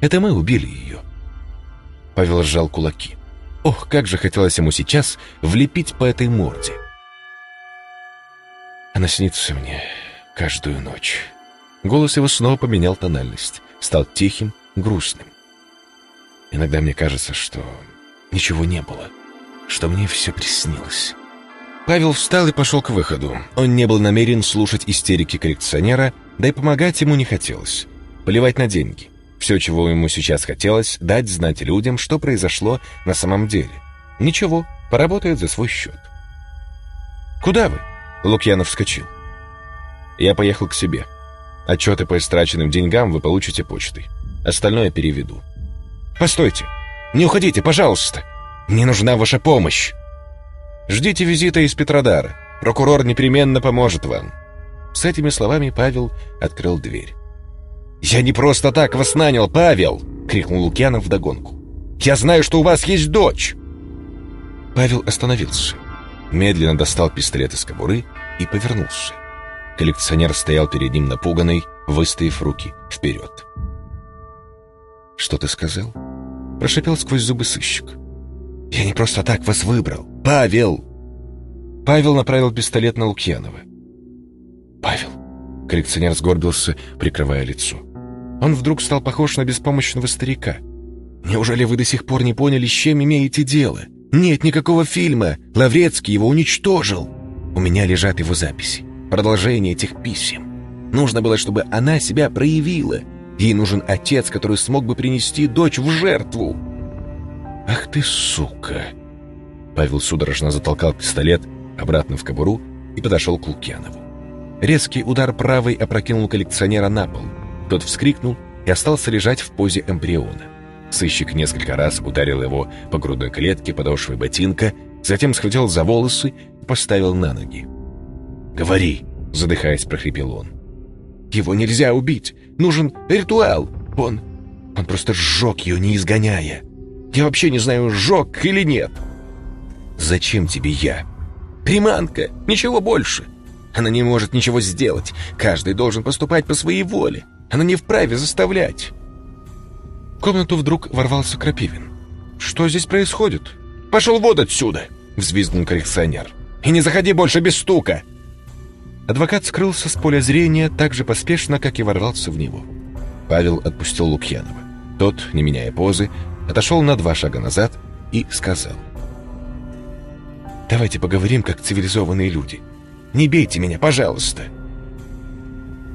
Это мы убили ее. Павел сжал кулаки. Ох, как же хотелось ему сейчас влепить по этой морде. Она снится мне каждую ночь. Голос его снова поменял тональность, стал тихим, грустным. Иногда мне кажется, что ничего не было, что мне все приснилось. Павел встал и пошел к выходу. Он не был намерен слушать истерики коллекционера, да и помогать ему не хотелось. Плевать на деньги. Все, чего ему сейчас хотелось, дать знать людям, что произошло на самом деле. Ничего, поработает за свой счет. «Куда вы?» Лукьянов вскочил. «Я поехал к себе. Отчеты по истраченным деньгам вы получите почтой. Остальное переведу». «Постойте! Не уходите, пожалуйста! Мне нужна ваша помощь!» «Ждите визита из Петродара. Прокурор непременно поможет вам». С этими словами Павел открыл дверь. «Я не просто так вас нанял, Павел!» — крикнул Лукьянов вдогонку. «Я знаю, что у вас есть дочь!» Павел остановился, медленно достал пистолет из кобуры и повернулся. Коллекционер стоял перед ним напуганный, выставив руки вперед. «Что ты сказал?» — прошипел сквозь зубы сыщик. «Я не просто так вас выбрал! Павел!» Павел направил пистолет на Лукьянова. «Павел!» — коллекционер сгорбился, прикрывая лицо. Он вдруг стал похож на беспомощного старика. «Неужели вы до сих пор не поняли, с чем имеете дело? Нет никакого фильма. Лаврецкий его уничтожил. У меня лежат его записи. Продолжение этих писем. Нужно было, чтобы она себя проявила. Ей нужен отец, который смог бы принести дочь в жертву. «Ах ты, сука!» Павел судорожно затолкал пистолет обратно в кобуру и подошел к Лукьянову. Резкий удар правой опрокинул коллекционера на пол. Тот вскрикнул и остался лежать в позе эмбриона. Сыщик несколько раз ударил его по грудной клетке подошвой ботинка, затем схватил за волосы и поставил на ноги. «Говори!» — задыхаясь, прохрипел он. «Его нельзя убить! Нужен ритуал! Он... он просто сжег ее, не изгоняя! Я вообще не знаю, сжег или нет!» «Зачем тебе я?» «Приманка! Ничего больше! Она не может ничего сделать! Каждый должен поступать по своей воле! Она не вправе заставлять!» В комнату вдруг ворвался Крапивин. «Что здесь происходит?» «Пошел вот отсюда!» — взвизгнул коллекционер. «И не заходи больше без стука!» Адвокат скрылся с поля зрения так же поспешно, как и ворвался в него. Павел отпустил Лукьянова. Тот, не меняя позы, отошел на два шага назад и сказал. «Давайте поговорим, как цивилизованные люди. Не бейте меня, пожалуйста!»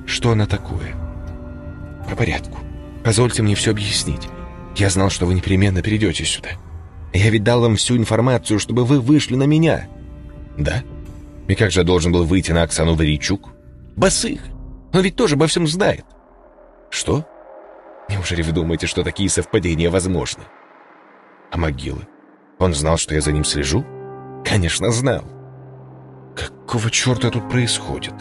Что она такое? По порядку. Позвольте мне все объяснить. Я знал, что вы непременно перейдете сюда. Я ведь дал вам всю информацию, чтобы вы вышли на меня. Да? И как же я должен был выйти на Оксану Варичук? Босых. Он ведь тоже обо всем знает. Что? Неужели вы думаете, что такие совпадения возможны? А могилы? Он знал, что я за ним слежу? Конечно, знал. Какого черта тут происходит?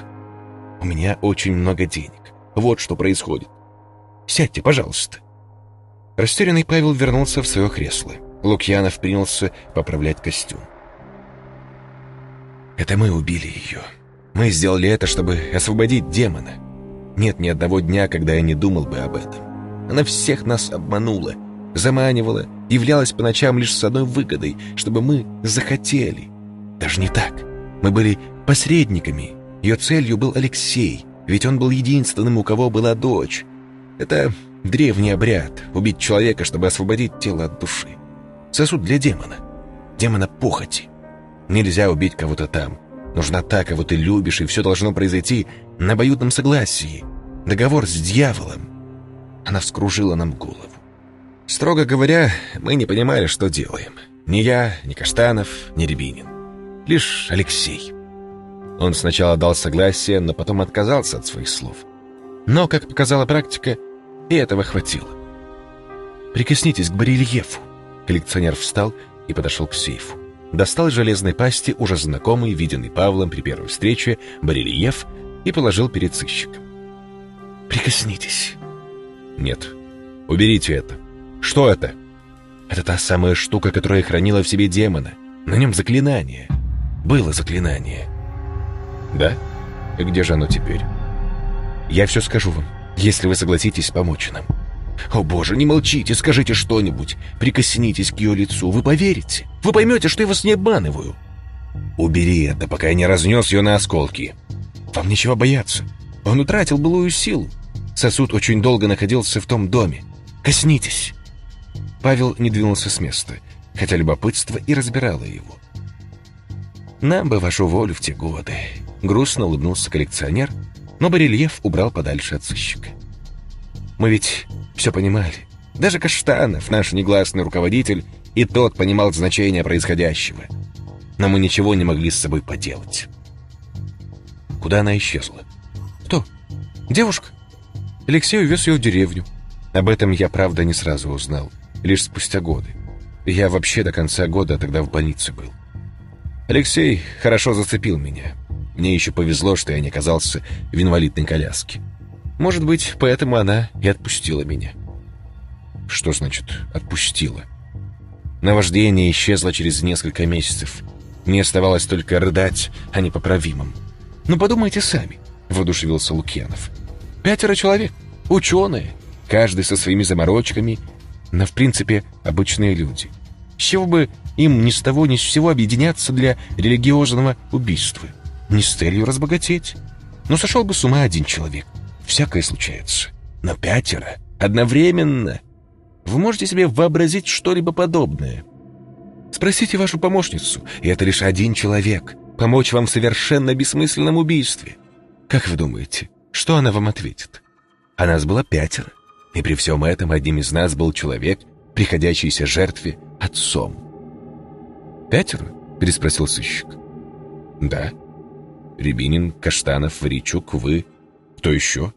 У меня очень много денег. Вот что происходит. Сядьте, пожалуйста. Растерянный Павел вернулся в свое кресло. Лукьянов принялся поправлять костюм. «Это мы убили ее. Мы сделали это, чтобы освободить демона. Нет ни одного дня, когда я не думал бы об этом. Она всех нас обманула, заманивала, являлась по ночам лишь с одной выгодой, чтобы мы захотели. Даже не так. Мы были посредниками. Ее целью был Алексей, ведь он был единственным, у кого была дочь. Это древний обряд — убить человека, чтобы освободить тело от души. Сосуд для демона. Демона похоти. Нельзя убить кого-то там. Нужна та, кого ты любишь, и все должно произойти на обоюдном согласии. Договор с дьяволом. Она вскружила нам голову. Строго говоря, мы не понимали, что делаем. Ни я, ни Каштанов, ни Рябинин. Лишь Алексей. Он сначала дал согласие, но потом отказался от своих слов. Но, как показала практика, и этого хватило. «Прикоснитесь к барельефу». Коллекционер встал и подошел к сейфу. Достал из железной пасти уже знакомый, виденный Павлом при первой встрече, барельеф и положил перед сыщиком. «Прикоснитесь». «Нет. Уберите это». «Что это?» «Это та самая штука, которая хранила в себе демона. На нем заклинание. Было заклинание». «Да? И где же оно теперь?» «Я все скажу вам, если вы согласитесь помочь нам». «О боже, не молчите, скажите что-нибудь. Прикоснитесь к ее лицу, вы поверите. Вы поймете, что я вас не обманываю». «Убери это, пока я не разнес ее на осколки». «Вам нечего бояться. Он утратил былую силу. Сосуд очень долго находился в том доме. Коснитесь». Павел не двинулся с места, хотя любопытство и разбирало его. «Нам бы вашу волю в те годы», — грустно улыбнулся коллекционер, но барельеф убрал подальше от сыщика. «Мы ведь все понимали. Даже Каштанов, наш негласный руководитель, и тот понимал значение происходящего. Но мы ничего не могли с собой поделать». «Куда она исчезла?» «Кто? Девушка?» Алексей увез ее в деревню. Об этом я, правда, не сразу узнал лишь спустя годы. Я вообще до конца года тогда в больнице был. Алексей хорошо зацепил меня. Мне еще повезло, что я не оказался в инвалидной коляске. Может быть, поэтому она и отпустила меня. Что значит «отпустила»? Наваждение исчезло через несколько месяцев. Мне оставалось только рыдать о непоправимом. «Ну, подумайте сами», — воодушевился Лукьянов. «Пятеро человек, ученые, каждый со своими заморочками но в принципе обычные люди. С чего бы им ни с того ни с сего объединяться для религиозного убийства? Не с целью разбогатеть. Но сошел бы с ума один человек. Всякое случается. Но пятеро. Одновременно. Вы можете себе вообразить что-либо подобное? Спросите вашу помощницу, и это лишь один человек. Помочь вам в совершенно бессмысленном убийстве. Как вы думаете, что она вам ответит? А нас было пятеро. И при всем этом одним из нас был человек, приходящийся жертве отцом. «Пятеро?» — переспросил сыщик. «Да. Рябинин, Каштанов, Варичук, вы. Кто еще?»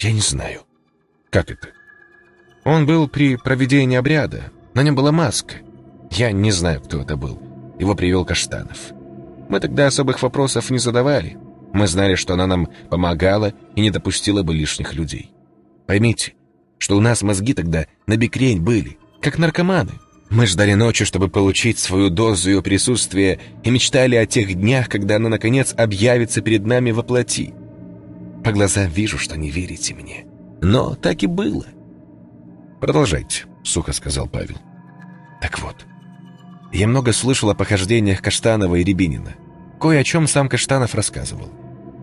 «Я не знаю». «Как это?» «Он был при проведении обряда. На нем была маска. Я не знаю, кто это был. Его привел Каштанов. Мы тогда особых вопросов не задавали. Мы знали, что она нам помогала и не допустила бы лишних людей. Поймите, что у нас мозги тогда на бекрень были, как наркоманы. Мы ждали ночи, чтобы получить свою дозу ее присутствия и мечтали о тех днях, когда она, наконец, объявится перед нами во плоти. По глазам вижу, что не верите мне. Но так и было. «Продолжайте», — сухо сказал Павел. «Так вот, я много слышал о похождениях Каштанова и Рябинина. Кое о чем сам Каштанов рассказывал.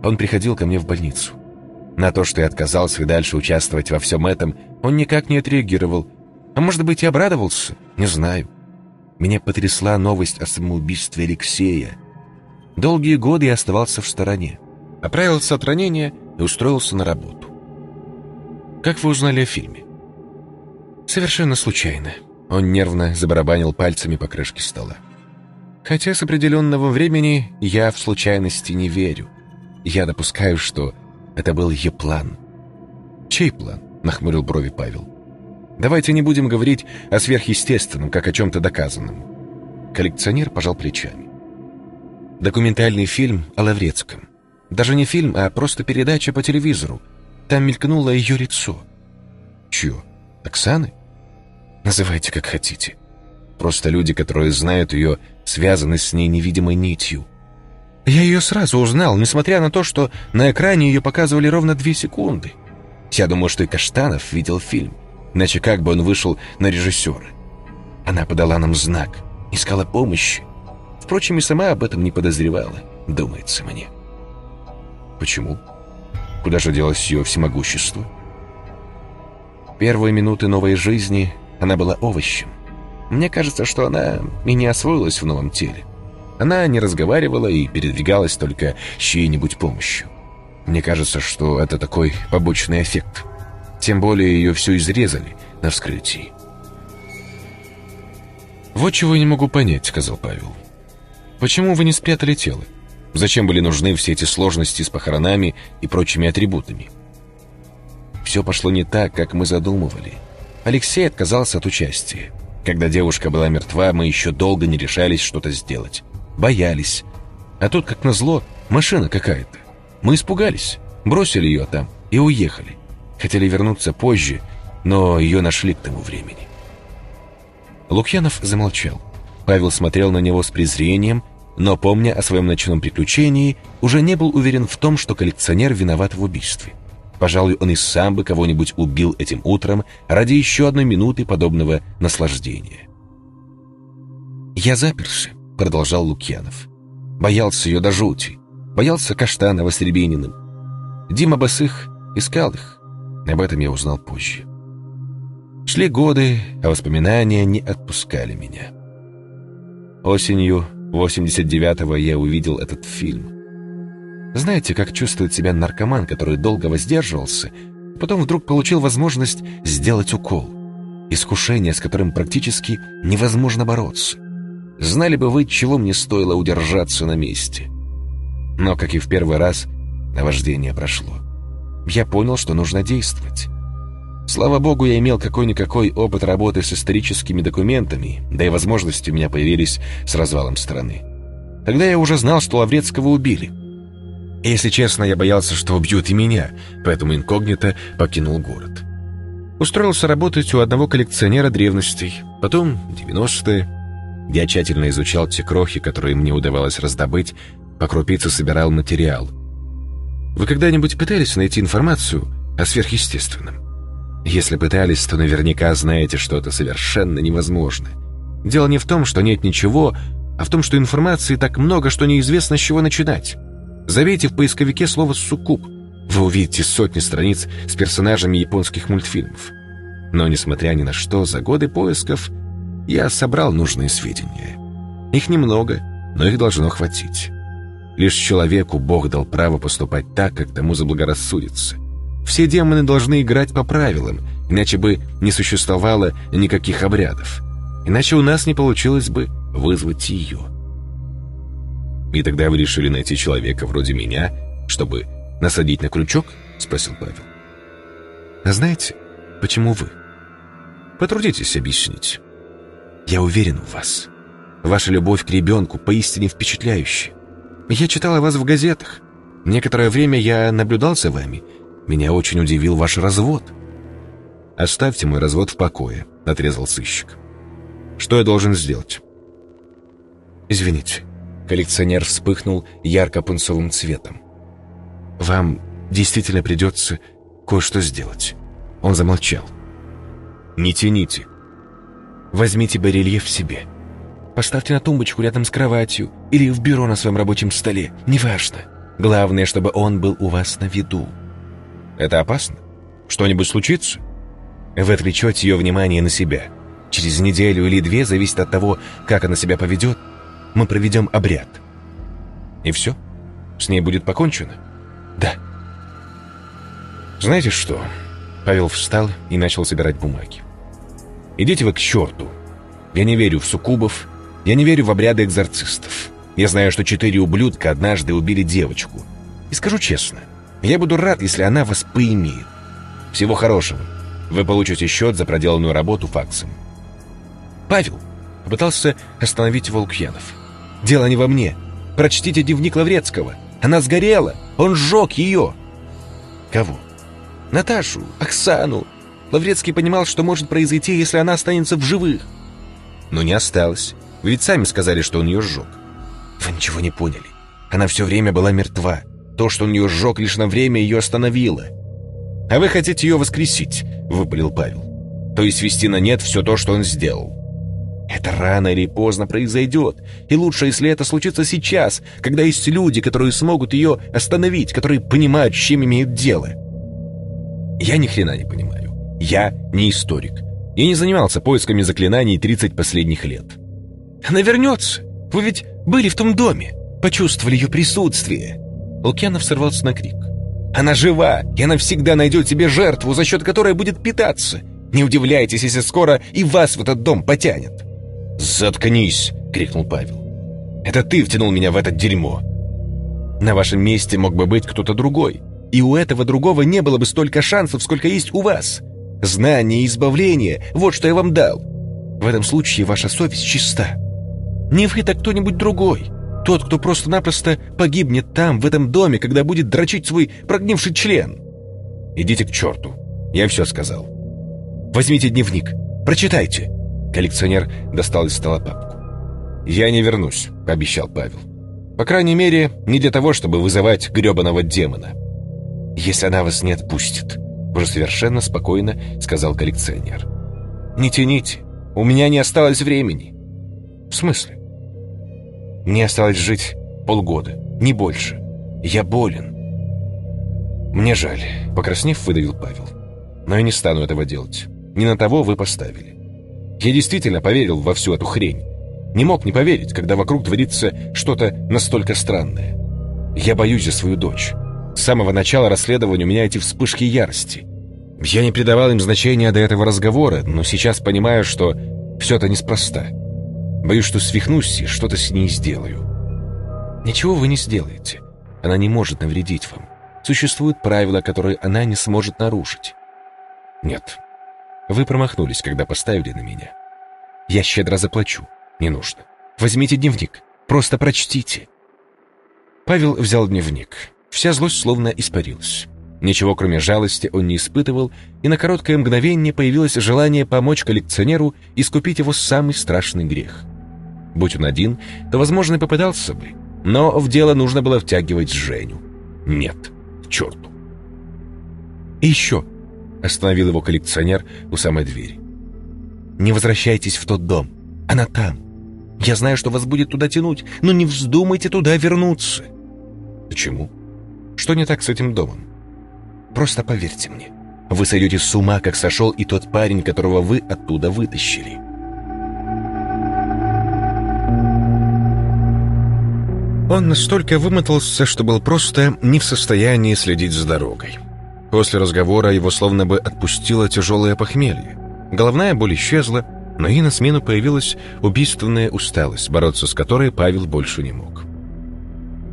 Он приходил ко мне в больницу. На то, что я отказался и дальше участвовать во всем этом, он никак не отреагировал. А может быть, и обрадовался? Не знаю. Меня потрясла новость о самоубийстве Алексея. Долгие годы я оставался в стороне. Оправился от ранения и устроился на работу. Как вы узнали о фильме? Совершенно случайно. Он нервно забарабанил пальцами по крышке стола. Хотя с определенного времени я в случайности не верю. Я допускаю, что это был ее план. Чей план? Нахмурил брови Павел. Давайте не будем говорить о сверхъестественном, как о чем-то доказанном. Коллекционер пожал плечами. Документальный фильм о Лаврецком. Даже не фильм, а просто передача по телевизору. Там мелькнуло ее лицо. Чье? Оксаны? Называйте как хотите. Просто люди, которые знают ее, связаны с ней невидимой нитью. Я ее сразу узнал, несмотря на то, что на экране ее показывали ровно две секунды. Я думаю, что и Каштанов видел фильм. Иначе как бы он вышел на режиссера? Она подала нам знак, искала помощи. Впрочем, и сама об этом не подозревала, думается мне. Почему? Куда же делось ее всемогущество? Первые минуты новой жизни она была овощем. Мне кажется, что она и не освоилась в новом теле. Она не разговаривала и передвигалась только с чьей-нибудь помощью. Мне кажется, что это такой побочный эффект. Тем более ее все изрезали на вскрытии. «Вот чего я не могу понять», — сказал Павел. «Почему вы не спрятали тело? Зачем были нужны все эти сложности с похоронами и прочими атрибутами?» Все пошло не так, как мы задумывали. Алексей отказался от участия. Когда девушка была мертва, мы еще долго не решались что-то сделать. Боялись. А тут, как назло, машина какая-то. Мы испугались, бросили ее там и уехали. Хотели вернуться позже, но ее нашли к тому времени. Лукьянов замолчал. Павел смотрел на него с презрением, но, помня о своем ночном приключении, уже не был уверен в том, что коллекционер виноват в убийстве. Пожалуй, он и сам бы кого-нибудь убил этим утром ради еще одной минуты подобного наслаждения. «Я заперся», — продолжал Лукьянов. «Боялся ее до жути. Боялся Каштанова с Рябининым. Дима Басых искал их. Об этом я узнал позже. Шли годы, а воспоминания не отпускали меня. Осенью 89-го я увидел этот фильм. Знаете, как чувствует себя наркоман, который долго воздерживался, потом вдруг получил возможность сделать укол. Искушение, с которым практически невозможно бороться. Знали бы вы, чего мне стоило удержаться на месте. Но, как и в первый раз, наваждение прошло. Я понял, что нужно действовать. Слава богу, я имел какой-никакой опыт работы с историческими документами, да и возможности у меня появились с развалом страны. Тогда я уже знал, что Лаврецкого убили — если честно, я боялся, что убьют и меня, поэтому инкогнито покинул город. Устроился работать у одного коллекционера древностей, потом 90-е. Я тщательно изучал те крохи, которые мне удавалось раздобыть, по крупице собирал материал. Вы когда-нибудь пытались найти информацию о сверхъестественном? Если пытались, то наверняка знаете, что это совершенно невозможно. Дело не в том, что нет ничего, а в том, что информации так много, что неизвестно, с чего начинать. Забейте в поисковике слово «суккуб». Вы увидите сотни страниц с персонажами японских мультфильмов. Но, несмотря ни на что, за годы поисков я собрал нужные сведения. Их немного, но их должно хватить. Лишь человеку Бог дал право поступать так, как тому заблагорассудится. Все демоны должны играть по правилам, иначе бы не существовало никаких обрядов. Иначе у нас не получилось бы вызвать ее. «И тогда вы решили найти человека вроде меня, чтобы насадить на крючок?» — спросил Павел. «А знаете, почему вы?» «Потрудитесь объяснить. Я уверен в вас. Ваша любовь к ребенку поистине впечатляющая. Я читал о вас в газетах. Некоторое время я наблюдал за вами. Меня очень удивил ваш развод». «Оставьте мой развод в покое», — отрезал сыщик. «Что я должен сделать?» «Извините». Коллекционер вспыхнул ярко-пунцовым цветом. «Вам действительно придется кое-что сделать». Он замолчал. «Не тяните. Возьмите барельеф себе. Поставьте на тумбочку рядом с кроватью или в бюро на своем рабочем столе. Неважно. Главное, чтобы он был у вас на виду. Это опасно? Что-нибудь случится? Вы отвлечете ее внимание на себя. Через неделю или две, зависит от того, как она себя поведет, мы проведем обряд. И все? С ней будет покончено? Да. «Знаете что?» Павел встал и начал собирать бумаги. «Идите вы к черту! Я не верю в суккубов, я не верю в обряды экзорцистов. Я знаю, что четыре ублюдка однажды убили девочку. И скажу честно, я буду рад, если она вас поимеет. Всего хорошего. Вы получите счет за проделанную работу факсом». «Павел!» — попытался остановить Волкьянов. «Дело не во мне. Прочтите дневник Лаврецкого. Она сгорела. Он сжег ее». «Кого?» «Наташу, Оксану. Лаврецкий понимал, что может произойти, если она останется в живых». «Но не осталось. Вы ведь сами сказали, что он ее сжег». «Вы ничего не поняли. Она все время была мертва. То, что он ее сжег, лишь на время ее остановило». «А вы хотите ее воскресить?» — выпалил Павел. «То есть свести на нет все то, что он сделал». Это рано или поздно произойдет, и лучше, если это случится сейчас, когда есть люди, которые смогут ее остановить, которые понимают, с чем имеют дело. Я ни хрена не понимаю. Я не историк. Я не занимался поисками заклинаний 30 последних лет. Она вернется. Вы ведь были в том доме, почувствовали ее присутствие. Лукьянов сорвался на крик. Она жива, и она всегда найдет себе жертву, за счет которой будет питаться. Не удивляйтесь, если скоро и вас в этот дом потянет. «Заткнись!» — крикнул Павел. «Это ты втянул меня в это дерьмо!» «На вашем месте мог бы быть кто-то другой, и у этого другого не было бы столько шансов, сколько есть у вас. Знание и избавление — вот что я вам дал. В этом случае ваша совесть чиста. Не вы, так кто-нибудь другой. Тот, кто просто-напросто погибнет там, в этом доме, когда будет дрочить свой прогнивший член. Идите к черту. Я все сказал. Возьмите дневник, прочитайте. Коллекционер достал из стола папку. «Я не вернусь», — пообещал Павел. «По крайней мере, не для того, чтобы вызывать гребаного демона». «Если она вас не отпустит», — уже совершенно спокойно сказал коллекционер. «Не тяните, у меня не осталось времени». «В смысле?» «Мне осталось жить полгода, не больше. Я болен». «Мне жаль», — покраснев, выдавил Павел. «Но я не стану этого делать. Не на того вы поставили. Я действительно поверил во всю эту хрень. Не мог не поверить, когда вокруг творится что-то настолько странное. Я боюсь за свою дочь. С самого начала расследования у меня эти вспышки ярости. Я не придавал им значения до этого разговора, но сейчас понимаю, что все это неспроста. Боюсь, что свихнусь и что-то с ней сделаю. Ничего вы не сделаете. Она не может навредить вам. Существуют правила, которые она не сможет нарушить. Нет, вы промахнулись, когда поставили на меня. Я щедро заплачу. Не нужно. Возьмите дневник. Просто прочтите. Павел взял дневник. Вся злость словно испарилась. Ничего, кроме жалости, он не испытывал, и на короткое мгновение появилось желание помочь коллекционеру искупить его самый страшный грех. Будь он один, то, возможно, и попытался бы, но в дело нужно было втягивать Женю. Нет, к черту. И еще, Остановил его коллекционер у самой двери. «Не возвращайтесь в тот дом. Она там. Я знаю, что вас будет туда тянуть, но не вздумайте туда вернуться». «Почему? Что не так с этим домом?» «Просто поверьте мне. Вы сойдете с ума, как сошел и тот парень, которого вы оттуда вытащили». Он настолько вымотался, что был просто не в состоянии следить за дорогой. После разговора его словно бы отпустило тяжелое похмелье. Головная боль исчезла, но и на смену появилась убийственная усталость, бороться с которой Павел больше не мог.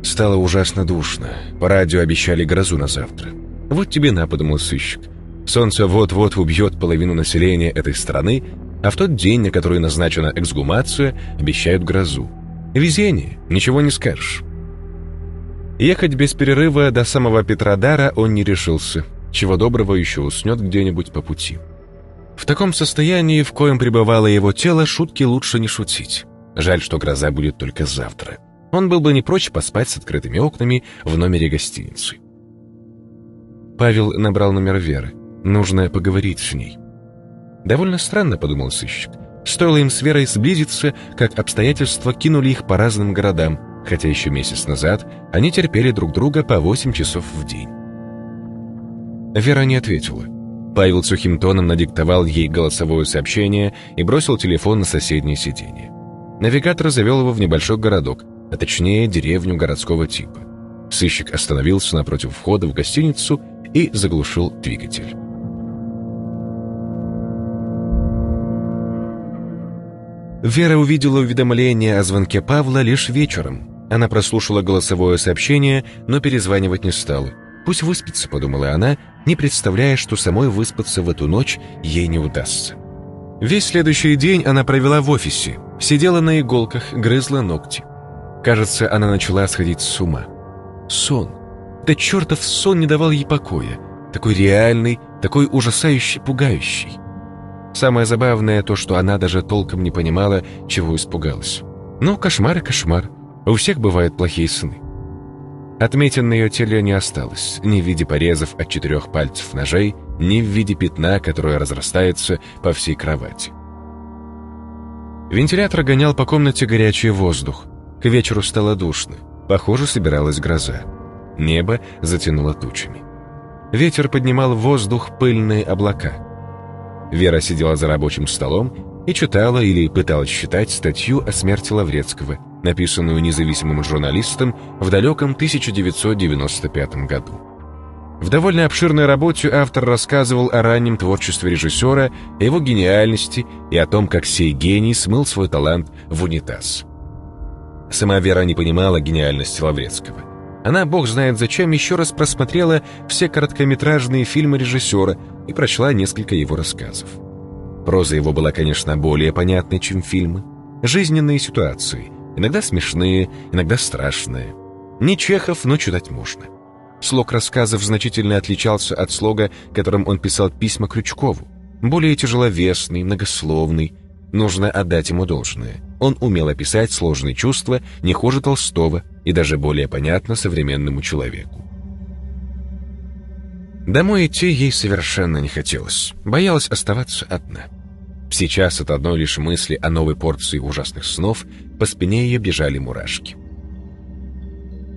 Стало ужасно душно. По радио обещали грозу на завтра. Вот тебе на, подумал сыщик. Солнце вот-вот убьет половину населения этой страны, а в тот день, на который назначена эксгумация, обещают грозу. Везение, ничего не скажешь. Ехать без перерыва до самого Петродара он не решился. Чего доброго еще уснет где-нибудь по пути. В таком состоянии, в коем пребывало его тело, шутки лучше не шутить. Жаль, что гроза будет только завтра. Он был бы не прочь поспать с открытыми окнами в номере гостиницы. Павел набрал номер Веры. Нужно поговорить с ней. Довольно странно, подумал сыщик. Стоило им с Верой сблизиться, как обстоятельства кинули их по разным городам, хотя еще месяц назад они терпели друг друга по 8 часов в день. Вера не ответила. Павел сухим тоном надиктовал ей голосовое сообщение и бросил телефон на соседнее сиденье. Навигатор завел его в небольшой городок, а точнее деревню городского типа. Сыщик остановился напротив входа в гостиницу и заглушил двигатель. Вера увидела уведомление о звонке Павла лишь вечером. Она прослушала голосовое сообщение, но перезванивать не стала. «Пусть выспится», — подумала она, не представляя, что самой выспаться в эту ночь ей не удастся. Весь следующий день она провела в офисе, сидела на иголках, грызла ногти. Кажется, она начала сходить с ума. Сон. Да чертов сон не давал ей покоя. Такой реальный, такой ужасающий, пугающий. Самое забавное то, что она даже толком не понимала, чего испугалась. Ну, кошмар и кошмар. У всех бывают плохие сны. Отметин на ее теле не осталось, ни в виде порезов от четырех пальцев ножей, ни в виде пятна, которое разрастается по всей кровати. Вентилятор гонял по комнате горячий воздух. К вечеру стало душно. Похоже, собиралась гроза. Небо затянуло тучами. Ветер поднимал в воздух пыльные облака. Вера сидела за рабочим столом и читала или пыталась читать статью о смерти Лаврецкого, написанную независимым журналистом в далеком 1995 году. В довольно обширной работе автор рассказывал о раннем творчестве режиссера, о его гениальности и о том, как сей гений смыл свой талант в унитаз. Сама Вера не понимала гениальности Лаврецкого. Она, бог знает зачем, еще раз просмотрела все короткометражные фильмы режиссера и прочла несколько его рассказов. Проза его была, конечно, более понятной, чем фильмы. Жизненные ситуации, иногда смешные, иногда страшные. Не Чехов, но читать можно. Слог рассказов значительно отличался от слога, которым он писал письма Крючкову. Более тяжеловесный, многословный. Нужно отдать ему должное. Он умел описать сложные чувства не хуже Толстого и даже более понятно современному человеку. Домой идти ей совершенно не хотелось. Боялась оставаться одна. Сейчас от одной лишь мысли о новой порции ужасных снов по спине ее бежали мурашки.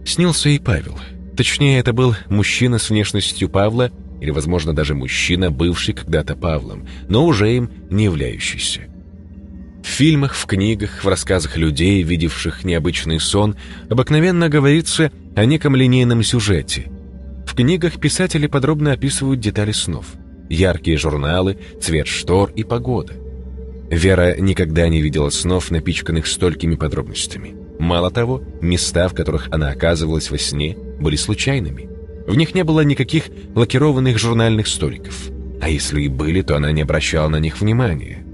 Снился и Павел. Точнее, это был мужчина с внешностью Павла, или, возможно, даже мужчина, бывший когда-то Павлом, но уже им не являющийся. В фильмах, в книгах, в рассказах людей, видевших необычный сон, обыкновенно говорится о неком линейном сюжете – книгах писатели подробно описывают детали снов. Яркие журналы, цвет штор и погода. Вера никогда не видела снов, напичканных столькими подробностями. Мало того, места, в которых она оказывалась во сне, были случайными. В них не было никаких лакированных журнальных столиков. А если и были, то она не обращала на них внимания.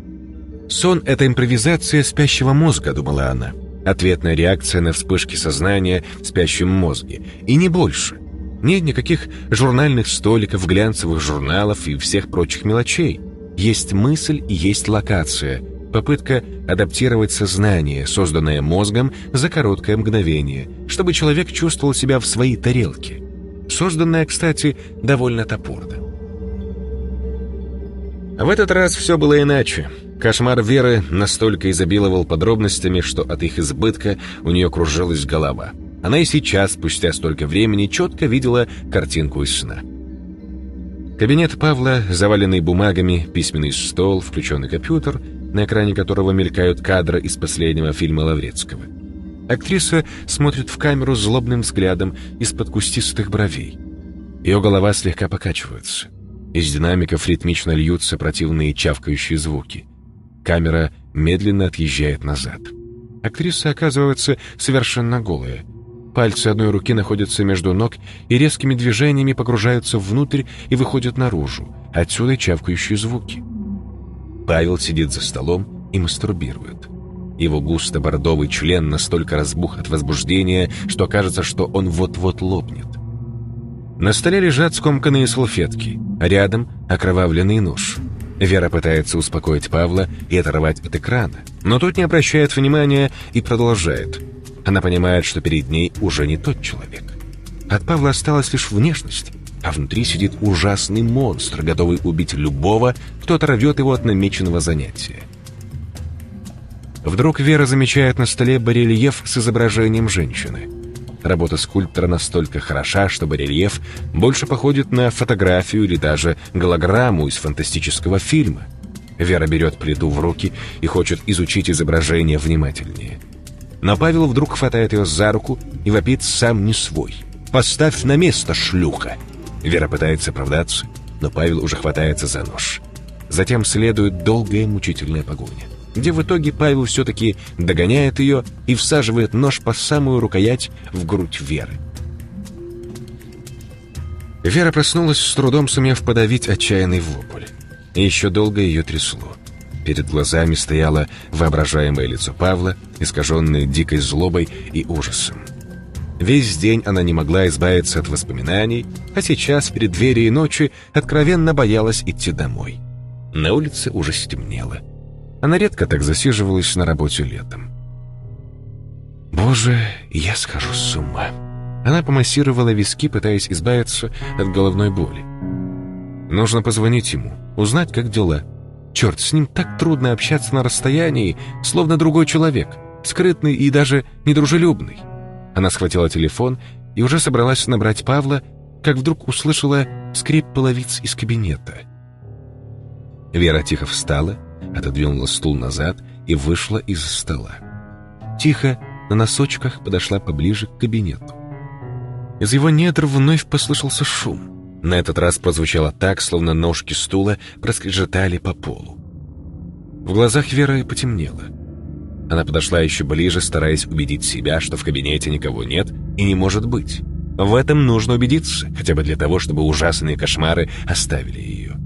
«Сон — это импровизация спящего мозга», — думала она. Ответная реакция на вспышки сознания в спящем мозге. И не больше. Нет никаких журнальных столиков, глянцевых журналов и всех прочих мелочей. Есть мысль и есть локация. Попытка адаптировать сознание, созданное мозгом за короткое мгновение, чтобы человек чувствовал себя в своей тарелке. Созданная, кстати, довольно топорно. В этот раз все было иначе. Кошмар Веры настолько изобиловал подробностями, что от их избытка у нее кружилась голова. Она и сейчас, спустя столько времени, четко видела картинку из сна. Кабинет Павла, заваленный бумагами, письменный стол, включенный компьютер, на экране которого мелькают кадры из последнего фильма Лаврецкого. Актриса смотрит в камеру злобным взглядом из-под кустистых бровей. Ее голова слегка покачивается. Из динамиков ритмично льются противные чавкающие звуки. Камера медленно отъезжает назад. Актриса оказывается совершенно голая. Пальцы одной руки находятся между ног и резкими движениями погружаются внутрь и выходят наружу. Отсюда чавкающие звуки. Павел сидит за столом и мастурбирует. Его густо-бордовый член настолько разбух от возбуждения, что кажется, что он вот-вот лопнет. На столе лежат скомканные салфетки, а рядом окровавленный нож. Вера пытается успокоить Павла и оторвать от экрана, но тот не обращает внимания и продолжает – она понимает, что перед ней уже не тот человек. От Павла осталась лишь внешность, а внутри сидит ужасный монстр, готовый убить любого, кто оторвет его от намеченного занятия. Вдруг Вера замечает на столе барельеф с изображением женщины. Работа скульптора настолько хороша, что барельеф больше походит на фотографию или даже голограмму из фантастического фильма. Вера берет плиту в руки и хочет изучить изображение внимательнее – но Павел вдруг хватает ее за руку и вопит сам не свой. «Поставь на место, шлюха!» Вера пытается оправдаться, но Павел уже хватается за нож. Затем следует долгая мучительная погоня, где в итоге Павел все-таки догоняет ее и всаживает нож по самую рукоять в грудь Веры. Вера проснулась, с трудом сумев подавить отчаянный вопль. И еще долго ее трясло. Перед глазами стояло воображаемое лицо Павла, искаженное дикой злобой и ужасом. Весь день она не могла избавиться от воспоминаний, а сейчас, в преддверии ночи, откровенно боялась идти домой. На улице уже стемнело. Она редко так засиживалась на работе летом. «Боже, я схожу с ума!» Она помассировала виски, пытаясь избавиться от головной боли. Нужно позвонить ему, узнать, как дела. Черт, с ним так трудно общаться на расстоянии, словно другой человек, скрытный и даже недружелюбный. Она схватила телефон и уже собралась набрать Павла, как вдруг услышала скрип половиц из кабинета. Вера тихо встала, отодвинула стул назад и вышла из стола. Тихо, на носочках подошла поближе к кабинету. Из его недр вновь послышался шум. На этот раз прозвучало так, словно ножки стула проскрежетали по полу. В глазах Веры потемнело. Она подошла еще ближе, стараясь убедить себя, что в кабинете никого нет и не может быть. В этом нужно убедиться, хотя бы для того, чтобы ужасные кошмары оставили ее.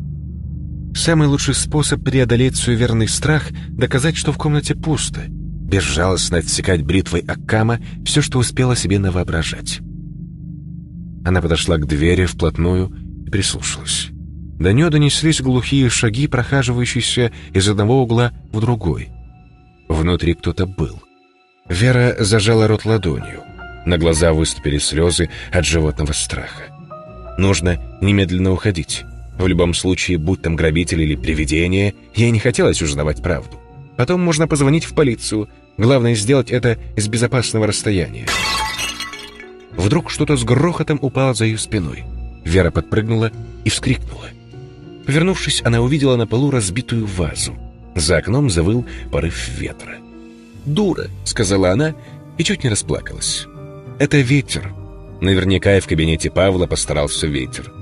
Самый лучший способ преодолеть суеверный страх — доказать, что в комнате пусто, безжалостно отсекать бритвой Аккама все, что успела себе навоображать. Она подошла к двери вплотную и прислушалась. До нее донеслись глухие шаги, прохаживающиеся из одного угла в другой. Внутри кто-то был. Вера зажала рот ладонью. На глаза выступили слезы от животного страха. Нужно немедленно уходить. В любом случае, будь там грабитель или привидение, ей не хотелось узнавать правду. Потом можно позвонить в полицию. Главное сделать это из безопасного расстояния. Вдруг что-то с грохотом упало за ее спиной. Вера подпрыгнула и вскрикнула. Повернувшись, она увидела на полу разбитую вазу. За окном завыл порыв ветра. «Дура!» — сказала она и чуть не расплакалась. «Это ветер». Наверняка и в кабинете Павла постарался ветер.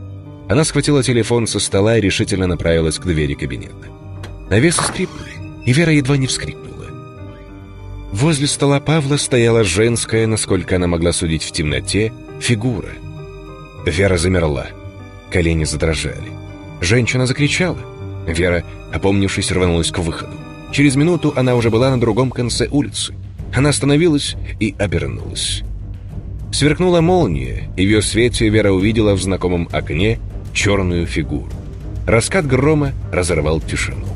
Она схватила телефон со стола и решительно направилась к двери кабинета. Навесы скрипнули, и Вера едва не вскрикнула. Возле стола Павла стояла женская, насколько она могла судить в темноте, фигура. Вера замерла. Колени задрожали. Женщина закричала. Вера, опомнившись, рванулась к выходу. Через минуту она уже была на другом конце улицы. Она остановилась и обернулась. Сверкнула молния, и в ее свете Вера увидела в знакомом окне черную фигуру. Раскат грома разорвал тишину.